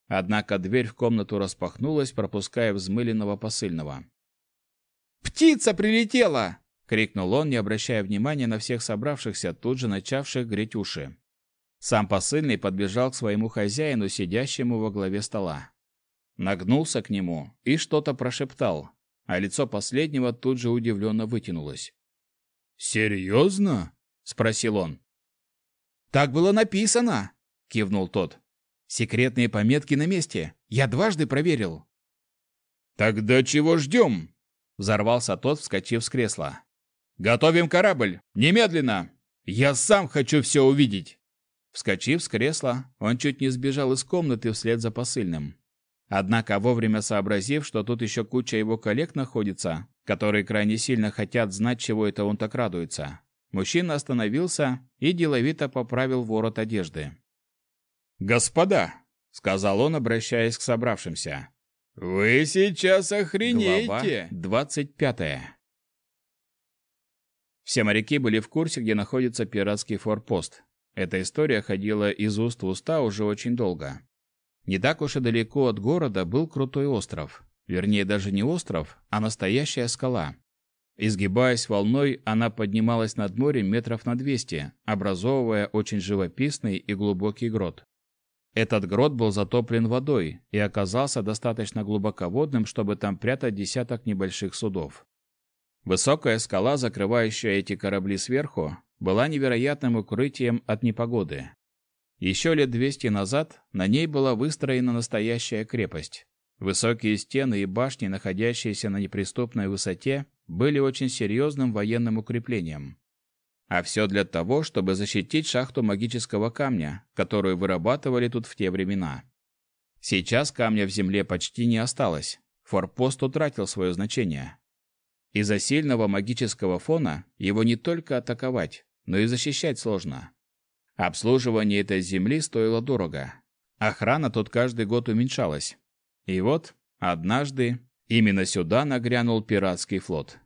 Однако дверь в комнату распахнулась, пропуская взмыленного посыльного. «Птица прилетела!» — крикнул он, не обращая внимания на всех собравшихся, тут же начавших греть уши. Сам посыльный подбежал к своему хозяину, сидящему во главе стола. Нагнулся к нему и что-то прошептал, а лицо последнего тут же удивленно вытянулось. «Серьезно?» — спросил он. «Так было написано!» — кивнул тот. «Секретные пометки на месте. Я дважды проверил». «Тогда чего ждем?» — взорвался тот, вскочив с кресла. «Готовим корабль! Немедленно! Я сам хочу все увидеть!» Вскочив с кресла, он чуть не сбежал из комнаты вслед за посыльным. Однако, вовремя сообразив, что тут еще куча его коллег находится, которые крайне сильно хотят знать, чего это он так радуется, мужчина остановился и деловито поправил ворот одежды. «Господа!» — сказал он, обращаясь к собравшимся. «Вы сейчас охренеете!» Глава двадцать пятая. Все моряки были в курсе, где находится пиратский форпост. Эта история ходила из уст в уста уже очень долго. Не так уж и далеко от города был крутой остров. Вернее, даже не остров, а настоящая скала. Изгибаясь волной, она поднималась над морем метров на 200, образовывая очень живописный и глубокий грот. Этот грот был затоплен водой и оказался достаточно глубоководным, чтобы там прятать десяток небольших судов. Высокая скала, закрывающая эти корабли сверху, была невероятным укрытием от непогоды. Еще лет 200 назад на ней была выстроена настоящая крепость. Высокие стены и башни, находящиеся на неприступной высоте, были очень серьезным военным укреплением. А все для того, чтобы защитить шахту магического камня, которую вырабатывали тут в те времена. Сейчас камня в земле почти не осталось. Форпост утратил свое значение. Из-за сильного магического фона его не только атаковать, но и защищать сложно. Обслуживание этой земли стоило дорого. Охрана тут каждый год уменьшалась. И вот, однажды, именно сюда нагрянул пиратский флот.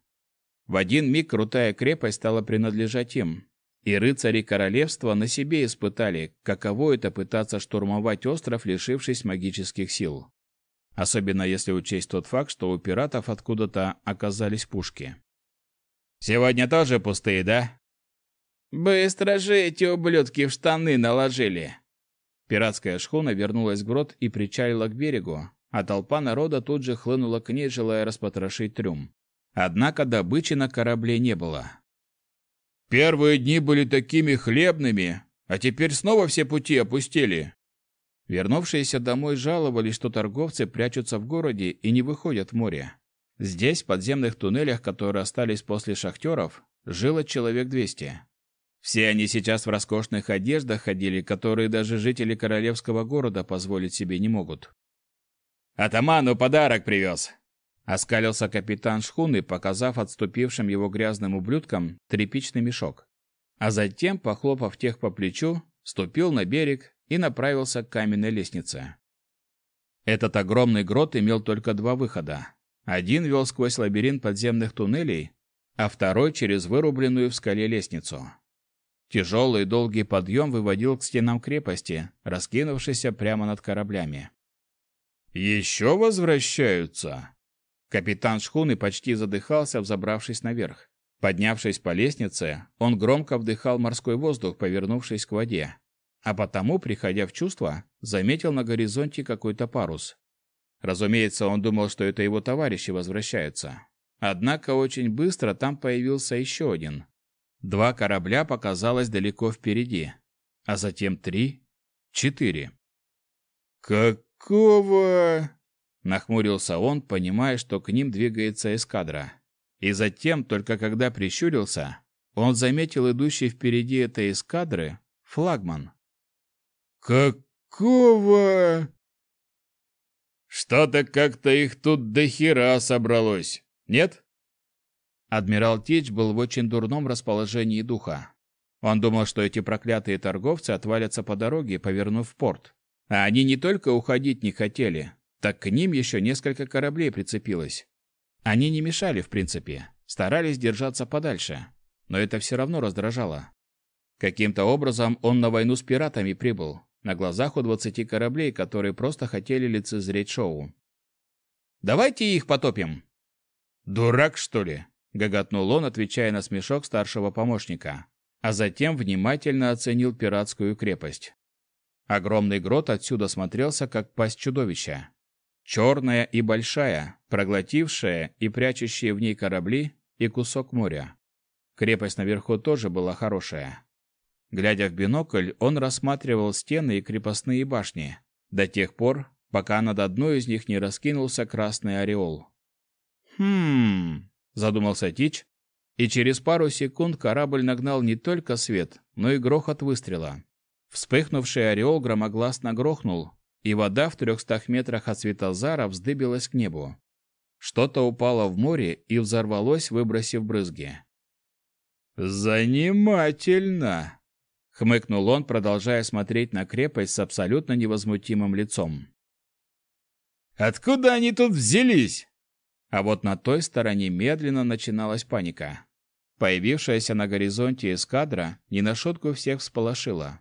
В один миг крутая крепость стала принадлежать им, и рыцари королевства на себе испытали, каково это пытаться штурмовать остров, лишившись магических сил. Особенно если учесть тот факт, что у пиратов откуда-то оказались пушки. «Сегодня тоже пустые, да?» Быстро же эти ублюдки в штаны наложили. Пиратская шхуна вернулась в грот и причалила к берегу, а толпа народа тут же хлынула к ней, желая распотрошить трюм. Однако добычи на корабле не было. Первые дни были такими хлебными, а теперь снова все пути опустили. Вернувшиеся домой жаловались, что торговцы прячутся в городе и не выходят в море. Здесь, в подземных туннелях, которые остались после шахтеров, жило человек двести. Все они сейчас в роскошных одеждах ходили, которые даже жители королевского города позволить себе не могут. «Атаману подарок привез!» Оскалился капитан шхуны, показав отступившим его грязным ублюдкам тряпичный мешок. А затем, похлопав тех по плечу, ступил на берег и направился к каменной лестнице. Этот огромный грот имел только два выхода. Один вел сквозь лабиринт подземных туннелей, а второй через вырубленную в скале лестницу. Тяжелый долгий подъем выводил к стенам крепости, раскинувшейся прямо над кораблями. «Еще возвращаются?» Капитан шхуны почти задыхался, взобравшись наверх. Поднявшись по лестнице, он громко вдыхал морской воздух, повернувшись к воде. А потому, приходя в чувство, заметил на горизонте какой-то парус. Разумеется, он думал, что это его товарищи возвращаются. Однако очень быстро там появился еще один. Два корабля показалось далеко впереди, а затем три, четыре. «Какого?» – нахмурился он, понимая, что к ним двигается эскадра. И затем, только когда прищурился, он заметил идущий впереди этой эскадры флагман. «Какого?» «Что-то как-то их тут до хера собралось, нет?» Адмирал Тич был в очень дурном расположении духа. Он думал, что эти проклятые торговцы отвалятся по дороге, повернув в порт. А они не только уходить не хотели, так к ним еще несколько кораблей прицепилось. Они не мешали, в принципе, старались держаться подальше, но это все равно раздражало. Каким-то образом он на войну с пиратами прибыл, на глазах у двадцати кораблей, которые просто хотели лицезреть шоу. «Давайте их потопим!» «Дурак, что ли?» Гоготнул он, отвечая на смешок старшего помощника, а затем внимательно оценил пиратскую крепость. Огромный грот отсюда смотрелся как пасть чудовища. Черная и большая, проглотившая и прячущая в ней корабли и кусок моря. Крепость наверху тоже была хорошая. Глядя в бинокль, он рассматривал стены и крепостные башни, до тех пор, пока над одной из них не раскинулся красный ореол. «Хм...» задумался Тич, и через пару секунд корабль нагнал не только свет, но и грохот выстрела. Вспыхнувший ореол громогласно грохнул, и вода в трехстах метрах от Светозара вздыбилась к небу. Что-то упало в море и взорвалось, выбросив брызги. «Занимательно!» — хмыкнул он, продолжая смотреть на крепость с абсолютно невозмутимым лицом. «Откуда они тут взялись?» А вот на той стороне медленно начиналась паника. Появившаяся на горизонте эскадра не на шутку всех всполошила.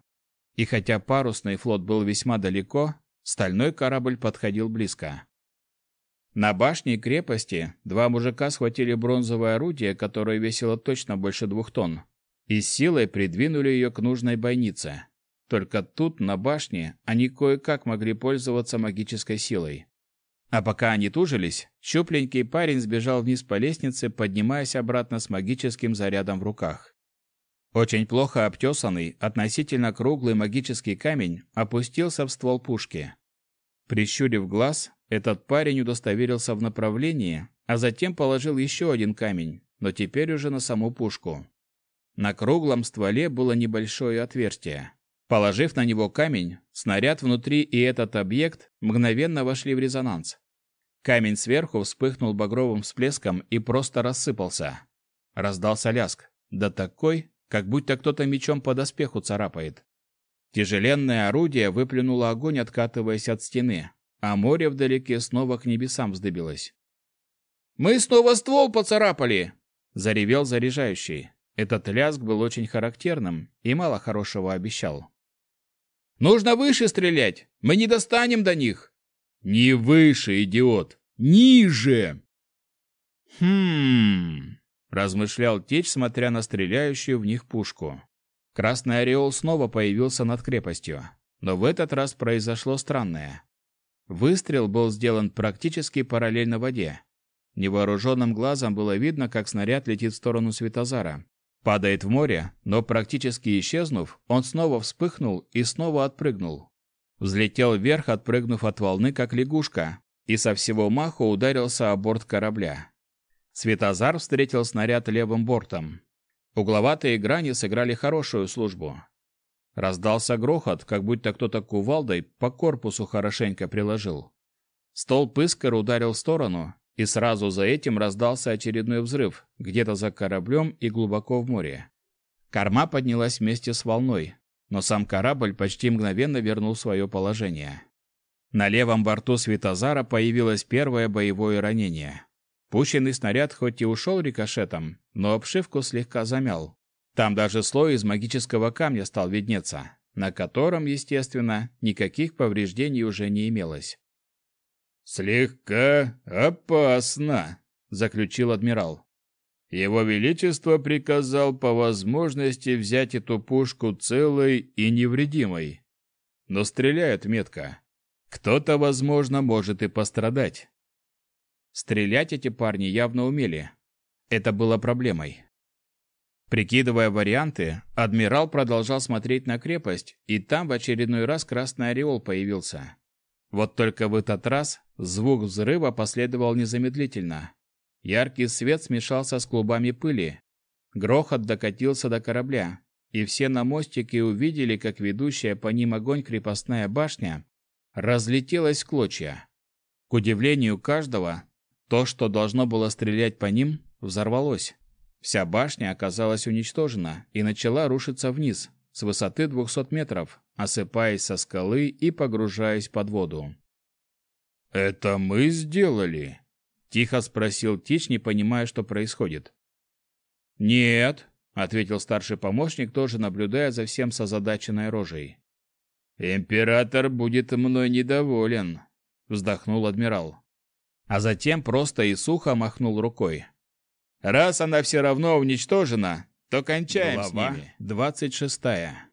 И хотя парусный флот был весьма далеко, стальной корабль подходил близко. На башне крепости два мужика схватили бронзовое орудие, которое весило точно больше двух тонн, и с силой придвинули ее к нужной бойнице. Только тут, на башне, они кое-как могли пользоваться магической силой. А пока они тужились, щупленький парень сбежал вниз по лестнице, поднимаясь обратно с магическим зарядом в руках. Очень плохо обтесанный, относительно круглый магический камень опустился в ствол пушки. Прищурив глаз, этот парень удостоверился в направлении, а затем положил еще один камень, но теперь уже на саму пушку. На круглом стволе было небольшое отверстие. Положив на него камень, снаряд внутри и этот объект мгновенно вошли в резонанс. Камень сверху вспыхнул багровым всплеском и просто рассыпался. Раздался ляск, да такой, как будто кто-то мечом по доспеху царапает. Тяжеленное орудие выплюнуло огонь, откатываясь от стены, а море вдалеке снова к небесам вздыбилось. «Мы снова ствол поцарапали!» — заревел заряжающий. Этот лязг был очень характерным и мало хорошего обещал. «Нужно выше стрелять! Мы не достанем до них!» Не выше, идиот! Ниже! Хм, размышлял Теч, смотря на стреляющую в них пушку. Красный ореол снова появился над крепостью, но в этот раз произошло странное. Выстрел был сделан практически параллельно воде. Невооруженным глазом было видно, как снаряд летит в сторону Светозара. Падает в море, но практически исчезнув, он снова вспыхнул и снова отпрыгнул. Взлетел вверх, отпрыгнув от волны, как лягушка, и со всего маху ударился о борт корабля. Светозар встретил снаряд левым бортом. Угловатые грани сыграли хорошую службу. Раздался грохот, как будто кто-то кувалдой по корпусу хорошенько приложил. Столб искр ударил в сторону, и сразу за этим раздался очередной взрыв, где-то за кораблем и глубоко в море. Корма поднялась вместе с волной, но сам корабль почти мгновенно вернул свое положение. На левом борту Светозара появилось первое боевое ранение. Пущенный снаряд хоть и ушел рикошетом, но обшивку слегка замял. Там даже слой из магического камня стал виднеться, на котором, естественно, никаких повреждений уже не имелось. «Слегка опасно», — заключил адмирал. «Его Величество приказал по возможности взять эту пушку целой и невредимой. Но стреляют метко. Кто-то, возможно, может и пострадать». Стрелять эти парни явно умели. Это было проблемой. Прикидывая варианты, адмирал продолжал смотреть на крепость, и там в очередной раз красный ореол появился. Вот только в этот раз звук взрыва последовал незамедлительно. Яркий свет смешался с клубами пыли. Грохот докатился до корабля, и все на мостике увидели, как ведущая по ним огонь крепостная башня разлетелась в клочья. К удивлению каждого, то, что должно было стрелять по ним, взорвалось. Вся башня оказалась уничтожена и начала рушиться вниз, с высоты 200 метров, осыпаясь со скалы и погружаясь под воду. «Это мы сделали?» – тихо спросил Тич, не понимая, что происходит. «Нет», – ответил старший помощник, тоже наблюдая за всем с озадаченной рожей. «Император будет мной недоволен», – вздохнул адмирал. А затем просто и сухо махнул рукой. Раз она все равно уничтожена, то кончаем Глава с ними. Двадцать шестая.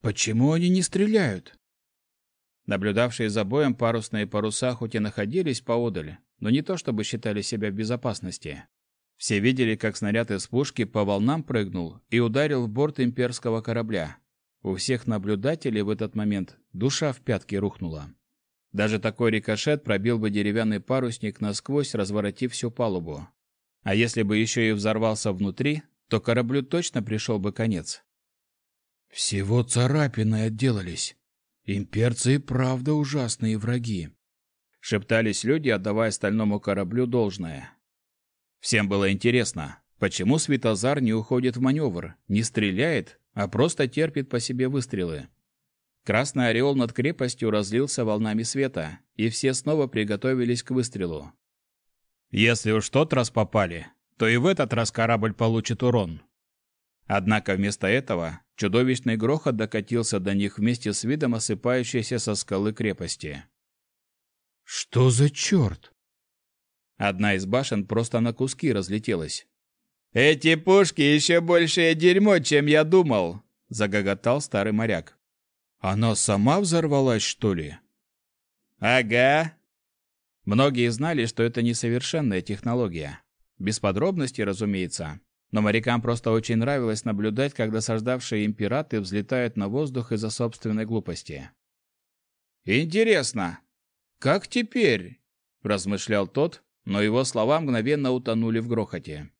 Почему они не стреляют? Наблюдавшие за боем парусные паруса хоть и находились поодаль, но не то чтобы считали себя в безопасности. Все видели, как снаряд из пушки по волнам прыгнул и ударил в борт имперского корабля. У всех наблюдателей в этот момент душа в пятки рухнула. Даже такой рикошет пробил бы деревянный парусник насквозь, разворотив всю палубу. А если бы еще и взорвался внутри, то кораблю точно пришел бы конец. Всего царапины отделались. Имперцы и правда ужасные враги. Шептались люди, отдавая стальному кораблю должное. Всем было интересно, почему Светозар не уходит в маневр, не стреляет, а просто терпит по себе выстрелы. Красный ореол над крепостью разлился волнами света, и все снова приготовились к выстрелу. Если уж тот раз попали, то и в этот раз корабль получит урон. Однако вместо этого чудовищный грохот докатился до них вместе с видом осыпающейся со скалы крепости. «Что за черт?» Одна из башен просто на куски разлетелась. «Эти пушки еще большее дерьмо, чем я думал!» — загоготал старый моряк. Она сама взорвалась, что ли? Ага. Многие знали, что это несовершенная технология. Без подробностей, разумеется. Но морякам просто очень нравилось наблюдать, как досаждавшие им пираты взлетают на воздух из-за собственной глупости. «Интересно, как теперь?» – размышлял тот, но его слова мгновенно утонули в грохоте.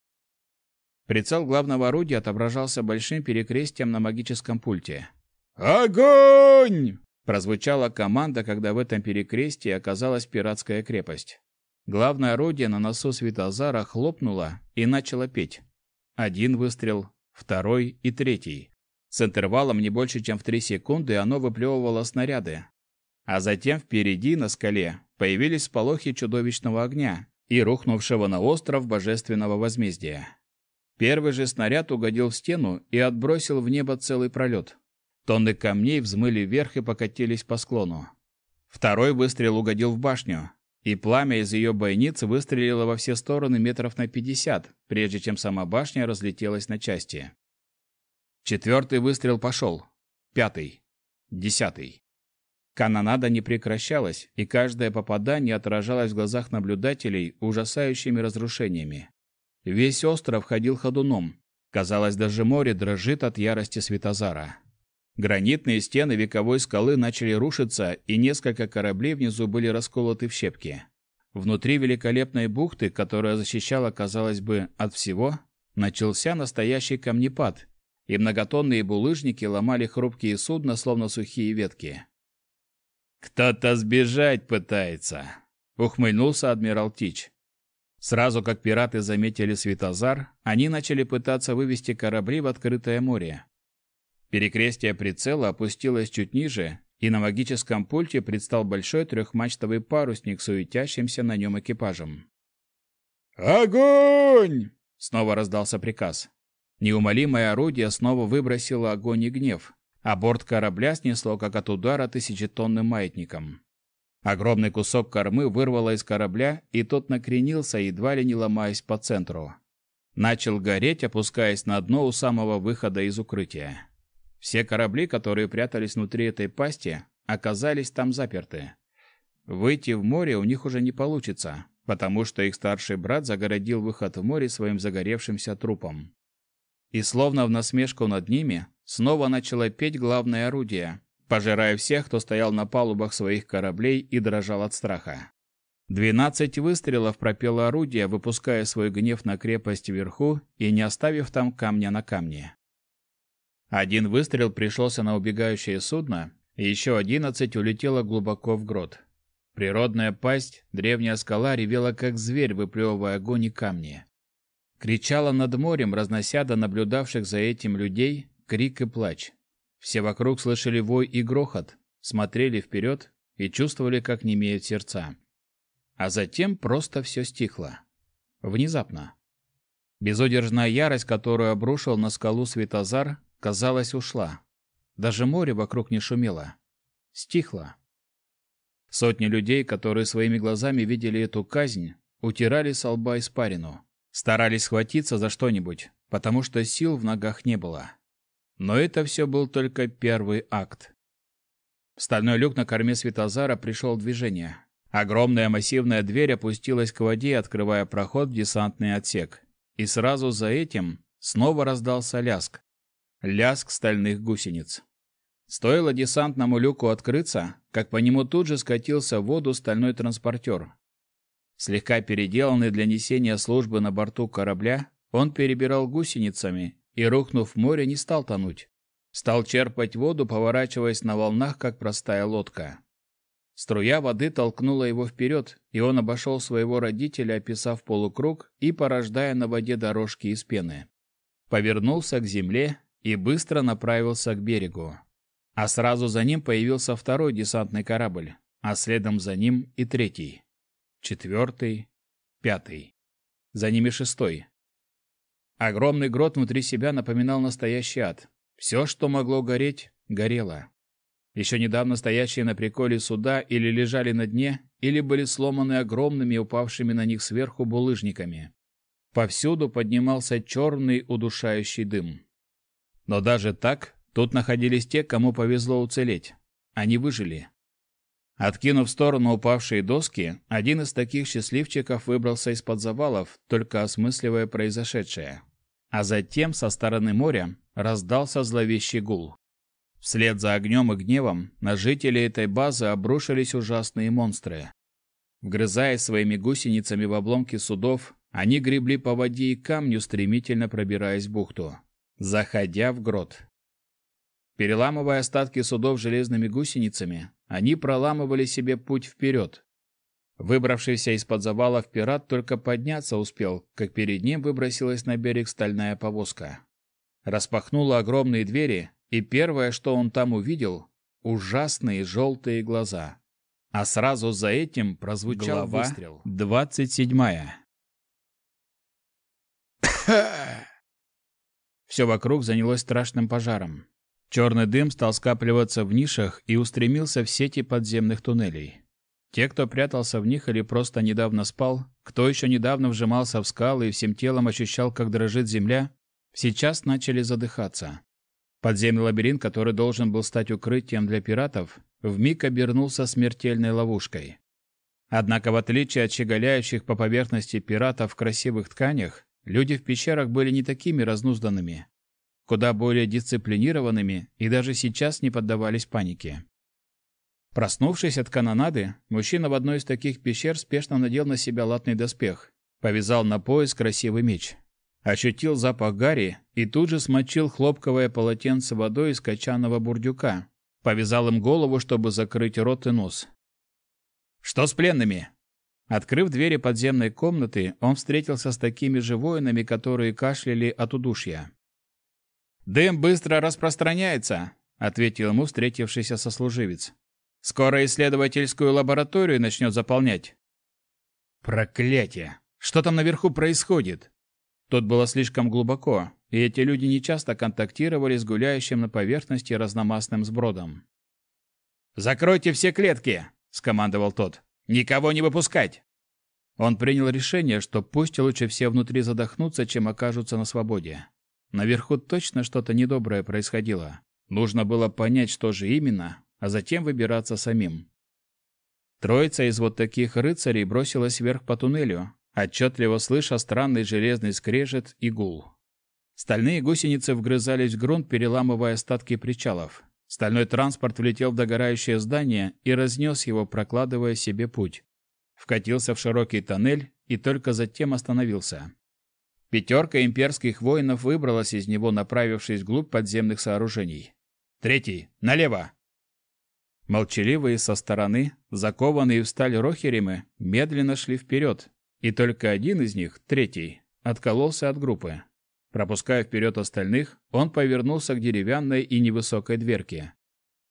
Прицел главного орудия отображался большим перекрестием на магическом пульте. «Огонь!» – прозвучала команда, когда в этом перекрестии оказалась пиратская крепость. Главное орудие на носу Светозара хлопнуло и начало петь. Один выстрел, второй и третий. С интервалом не больше, чем в три секунды оно выплевывало снаряды. А затем впереди, на скале, появились сполохи чудовищного огня и рухнувшего на остров божественного возмездия. Первый же снаряд угодил в стену и отбросил в небо целый пролет. Тонны камней взмыли вверх и покатились по склону. Второй выстрел угодил в башню, и пламя из ее бойниц выстрелило во все стороны метров на пятьдесят, прежде чем сама башня разлетелась на части. Четвертый выстрел пошел. Пятый. Десятый. Канонада не прекращалась, и каждое попадание отражалось в глазах наблюдателей ужасающими разрушениями. Весь остров ходил ходуном. Казалось, даже море дрожит от ярости Светозара. Гранитные стены вековой скалы начали рушиться, и несколько кораблей внизу были расколоты в щепки. Внутри великолепной бухты, которая защищала, казалось бы, от всего, начался настоящий камнепад, и многотонные булыжники ломали хрупкие судна, словно сухие ветки. «Кто-то сбежать пытается», — ухмыльнулся адмирал Тич. Сразу как пираты заметили Светозар, они начали пытаться вывести корабли в открытое море. Перекрестие прицела опустилось чуть ниже, и на магическом пульте предстал большой трехмачтовый парусник с суетящимся на нем экипажем. «Огонь!» — снова раздался приказ. Неумолимое орудие снова выбросило огонь и гнев, а борт корабля снесло, как от удара тысячетонным маятником. Огромный кусок кормы вырвало из корабля, и тот накренился, едва ли не ломаясь по центру. Начал гореть, опускаясь на дно у самого выхода из укрытия. Все корабли, которые прятались внутри этой пасти, оказались там заперты. Выйти в море у них уже не получится, потому что их старший брат загородил выход в море своим загоревшимся трупом. И словно в насмешку над ними, снова начало петь главное орудие, пожирая всех, кто стоял на палубах своих кораблей и дрожал от страха. Двенадцать выстрелов пропело орудие, выпуская свой гнев на крепость вверху и не оставив там камня на камне. Один выстрел пришелся на убегающее судно, и еще одиннадцать улетело глубоко в грот. Природная пасть, древняя скала ревела как зверь, выплевывая огонь и камни. Кричала над морем, разнося до наблюдавших за этим людей крик и плач. Все вокруг слышали вой и грохот, смотрели вперед и чувствовали, как немеют сердца. А затем просто все стихло. Внезапно. Безудержная ярость, которую обрушил на скалу Светозар, казалось, ушла. Даже море вокруг не шумело. Стихло. Сотни людей, которые своими глазами видели эту казнь, утирали с лба испарину. Старались схватиться за что-нибудь, потому что сил в ногах не было. Но это все был только первый акт. Стальной люк на корме Светозара пришел в движение. Огромная массивная дверь опустилась к воде, открывая проход в десантный отсек. И сразу за этим снова раздался ляск. Ляск стальных гусениц. Стоило десантному люку открыться, как по нему тут же скатился в воду стальной транспортер. Слегка переделанный для несения службы на борту корабля, он перебирал гусеницами и, рухнув в море, не стал тонуть. Стал черпать воду, поворачиваясь на волнах, как простая лодка. Струя воды толкнула его вперед, и он обошел своего родителя, описав полукруг и порождая на воде дорожки из пены. Повернулся к земле и быстро направился к берегу. А сразу за ним появился второй десантный корабль, а следом за ним и третий, четвертый, пятый. За ними шестой. Огромный грот внутри себя напоминал настоящий ад. Все, что могло гореть, горело. Еще недавно стоящие на приколе суда или лежали на дне, или были сломаны огромными упавшими на них сверху булыжниками. Повсюду поднимался черный удушающий дым. Но даже так Тут находились те, кому повезло уцелеть. Они выжили. Откинув в сторону упавшие доски, один из таких счастливчиков выбрался из-под завалов, только осмысливая произошедшее. А затем со стороны моря раздался зловещий гул. Вслед за огнем и гневом на жителей этой базы обрушились ужасные монстры. Вгрызаясь своими гусеницами в обломки судов, они гребли по воде и камню, стремительно пробираясь в бухту, заходя в грот. Переламывая остатки судов железными гусеницами, они проламывали себе путь вперед. Выбравшийся из-под завалов пират только подняться успел, как перед ним выбросилась на берег стальная повозка. Распахнула огромные двери, и первое, что он там увидел — ужасные желтые глаза. А сразу за этим прозвучал Глава выстрел. Двадцать седьмая. *coughs* *coughs* Все вокруг занялось страшным пожаром. Черный дым стал скапливаться в нишах и устремился в сети подземных туннелей. Те, кто прятался в них или просто недавно спал, кто еще недавно вжимался в скалы и всем телом ощущал, как дрожит земля, сейчас начали задыхаться. Подземный лабиринт, который должен был стать укрытием для пиратов, вмиг обернулся смертельной ловушкой. Однако, в отличие от щеголяющих по поверхности пиратов в красивых тканях, люди в пещерах были не такими разнузданными куда более дисциплинированными и даже сейчас не поддавались панике. Проснувшись от канонады, мужчина в одной из таких пещер спешно надел на себя латный доспех, повязал на пояс красивый меч, ощутил запах гари и тут же смочил хлопковое полотенце водой из качаного бурдюка, повязал им голову, чтобы закрыть рот и нос. «Что с пленными?» Открыв двери подземной комнаты, он встретился с такими же воинами, которые кашляли от удушья. «Дым быстро распространяется», — ответил ему встретившийся сослуживец. «Скоро исследовательскую лабораторию начнет заполнять». «Проклятие! Что там наверху происходит?» Тут было слишком глубоко, и эти люди нечасто контактировали с гуляющим на поверхности разномастным сбродом. «Закройте все клетки!» — скомандовал тот. «Никого не выпускать!» Он принял решение, что пусть лучше все внутри задохнутся, чем окажутся на свободе. Наверху точно что-то недоброе происходило. Нужно было понять, что же именно, а затем выбираться самим. Троица из вот таких рыцарей бросилась вверх по туннелю, отчетливо слыша странный железный скрежет и гул. Стальные гусеницы вгрызались в грунт, переламывая остатки причалов. Стальной транспорт влетел в догорающее здание и разнес его, прокладывая себе путь. Вкатился в широкий тоннель и только затем остановился. Пятерка имперских воинов выбралась из него, направившись вглубь подземных сооружений. «Третий! Налево!» Молчаливые со стороны, закованные в сталь рохеримы, медленно шли вперед, и только один из них, третий, откололся от группы. Пропуская вперед остальных, он повернулся к деревянной и невысокой дверке.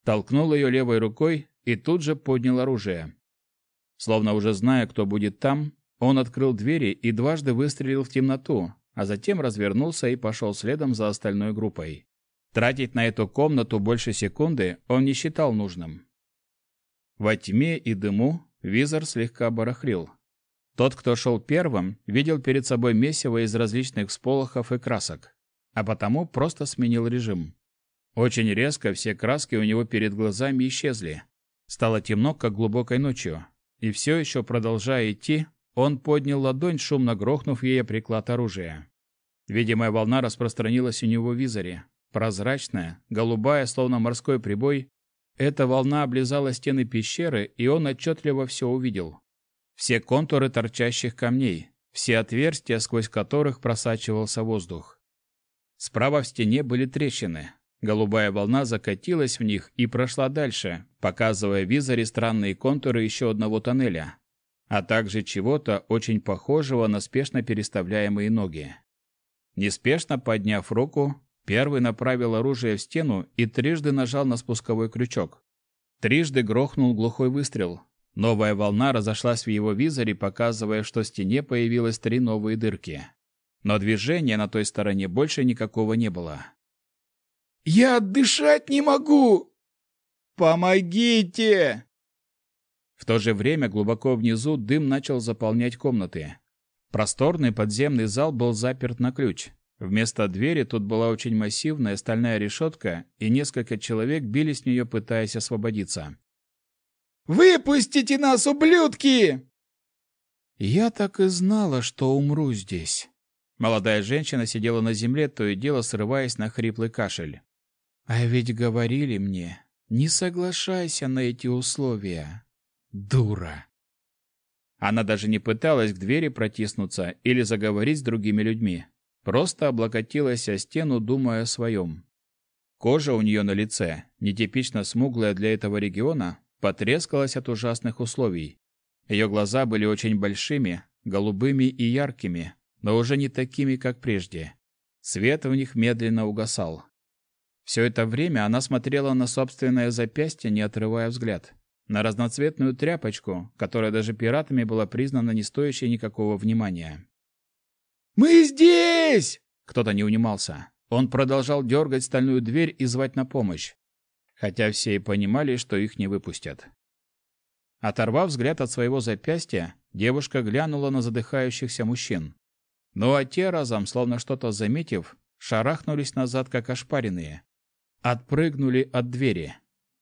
Толкнул ее левой рукой и тут же поднял оружие. Словно уже зная, кто будет там, он открыл двери и дважды выстрелил в темноту, а затем развернулся и пошел следом за остальной группой. Тратить на эту комнату больше секунды он не считал нужным. Во тьме и дыму визор слегка барахлил. Тот, кто шел первым, видел перед собой месиво из различных всполохов и красок, а потому просто сменил режим. Очень резко все краски у него перед глазами исчезли. Стало темно, как глубокой ночью. И все еще, продолжая идти, он поднял ладонь, шумно грохнув ей приклад оружия. Видимая волна распространилась у него в визоре. Прозрачная, голубая, словно морской прибой, эта волна облизала стены пещеры, и он отчетливо все увидел. Все контуры торчащих камней, все отверстия, сквозь которых просачивался воздух. Справа в стене были трещины. Голубая волна закатилась в них и прошла дальше, показывая визоре странные контуры еще одного тоннеля, а также чего-то очень похожего на спешно переставляемые ноги. Неспешно подняв руку, Первый направил оружие в стену и трижды нажал на спусковой крючок. Трижды грохнул глухой выстрел. Новая волна разошлась в его визоре, показывая, что в стене появилось три новые дырки. Но движения на той стороне больше никакого не было. «Я дышать не могу! Помогите!» В то же время глубоко внизу дым начал заполнять комнаты. Просторный подземный зал был заперт на ключ. Вместо двери тут была очень массивная стальная решетка, и несколько человек били с нее, пытаясь освободиться. «Выпустите нас, ублюдки!» «Я так и знала, что умру здесь». Молодая женщина сидела на земле, то и дело срываясь на хриплый кашель. «А ведь говорили мне, не соглашайся на эти условия, дура!» Она даже не пыталась к двери протиснуться или заговорить с другими людьми. Просто облокотилась о стену, думая о своем. Кожа у нее на лице, нетипично смуглая для этого региона, потрескалась от ужасных условий. Ее глаза были очень большими, голубыми и яркими, но уже не такими, как прежде. Свет в них медленно угасал. Все это время она смотрела на собственное запястье, не отрывая взгляд. На разноцветную тряпочку, которая даже пиратами была признана не стоящей никакого внимания. «Мы здесь!» Кто-то не унимался. Он продолжал дергать стальную дверь и звать на помощь. Хотя все и понимали, что их не выпустят. Оторвав взгляд от своего запястья, девушка глянула на задыхающихся мужчин. Ну а те разом, словно что-то заметив, шарахнулись назад, как ошпаренные. Отпрыгнули от двери.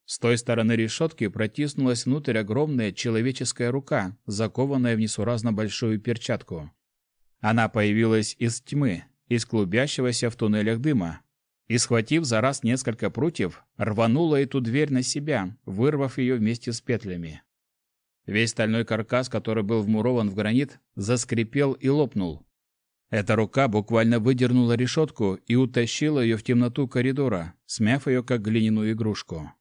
С той стороны решетки протиснулась внутрь огромная человеческая рука, закованная в несуразно большую перчатку. Она появилась из тьмы, из клубящегося в туннелях дыма, и, схватив за раз несколько прутьев, рванула эту дверь на себя, вырвав ее вместе с петлями. Весь стальной каркас, который был вмурован в гранит, заскрипел и лопнул. Эта рука буквально выдернула решетку и утащила ее в темноту коридора, смяв ее как глиняную игрушку.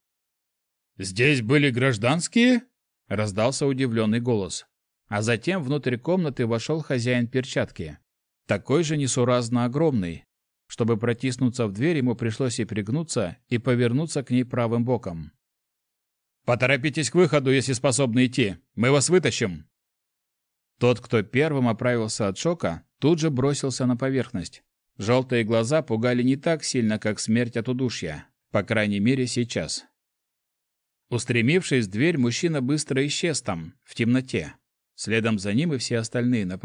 «Здесь были гражданские?» — раздался удивленный голос. А затем внутрь комнаты вошел хозяин перчатки. Такой же несуразно огромный. Чтобы протиснуться в дверь, ему пришлось и пригнуться, и повернуться к ней правым боком. «Поторопитесь к выходу, если способны идти. Мы вас вытащим!» Тот, кто первым оправился от шока, тут же бросился на поверхность. Желтые глаза пугали не так сильно, как смерть от удушья. По крайней мере, сейчас. Устремившись в дверь, мужчина быстро исчез там, в темноте. Следом за ним и все остальные направились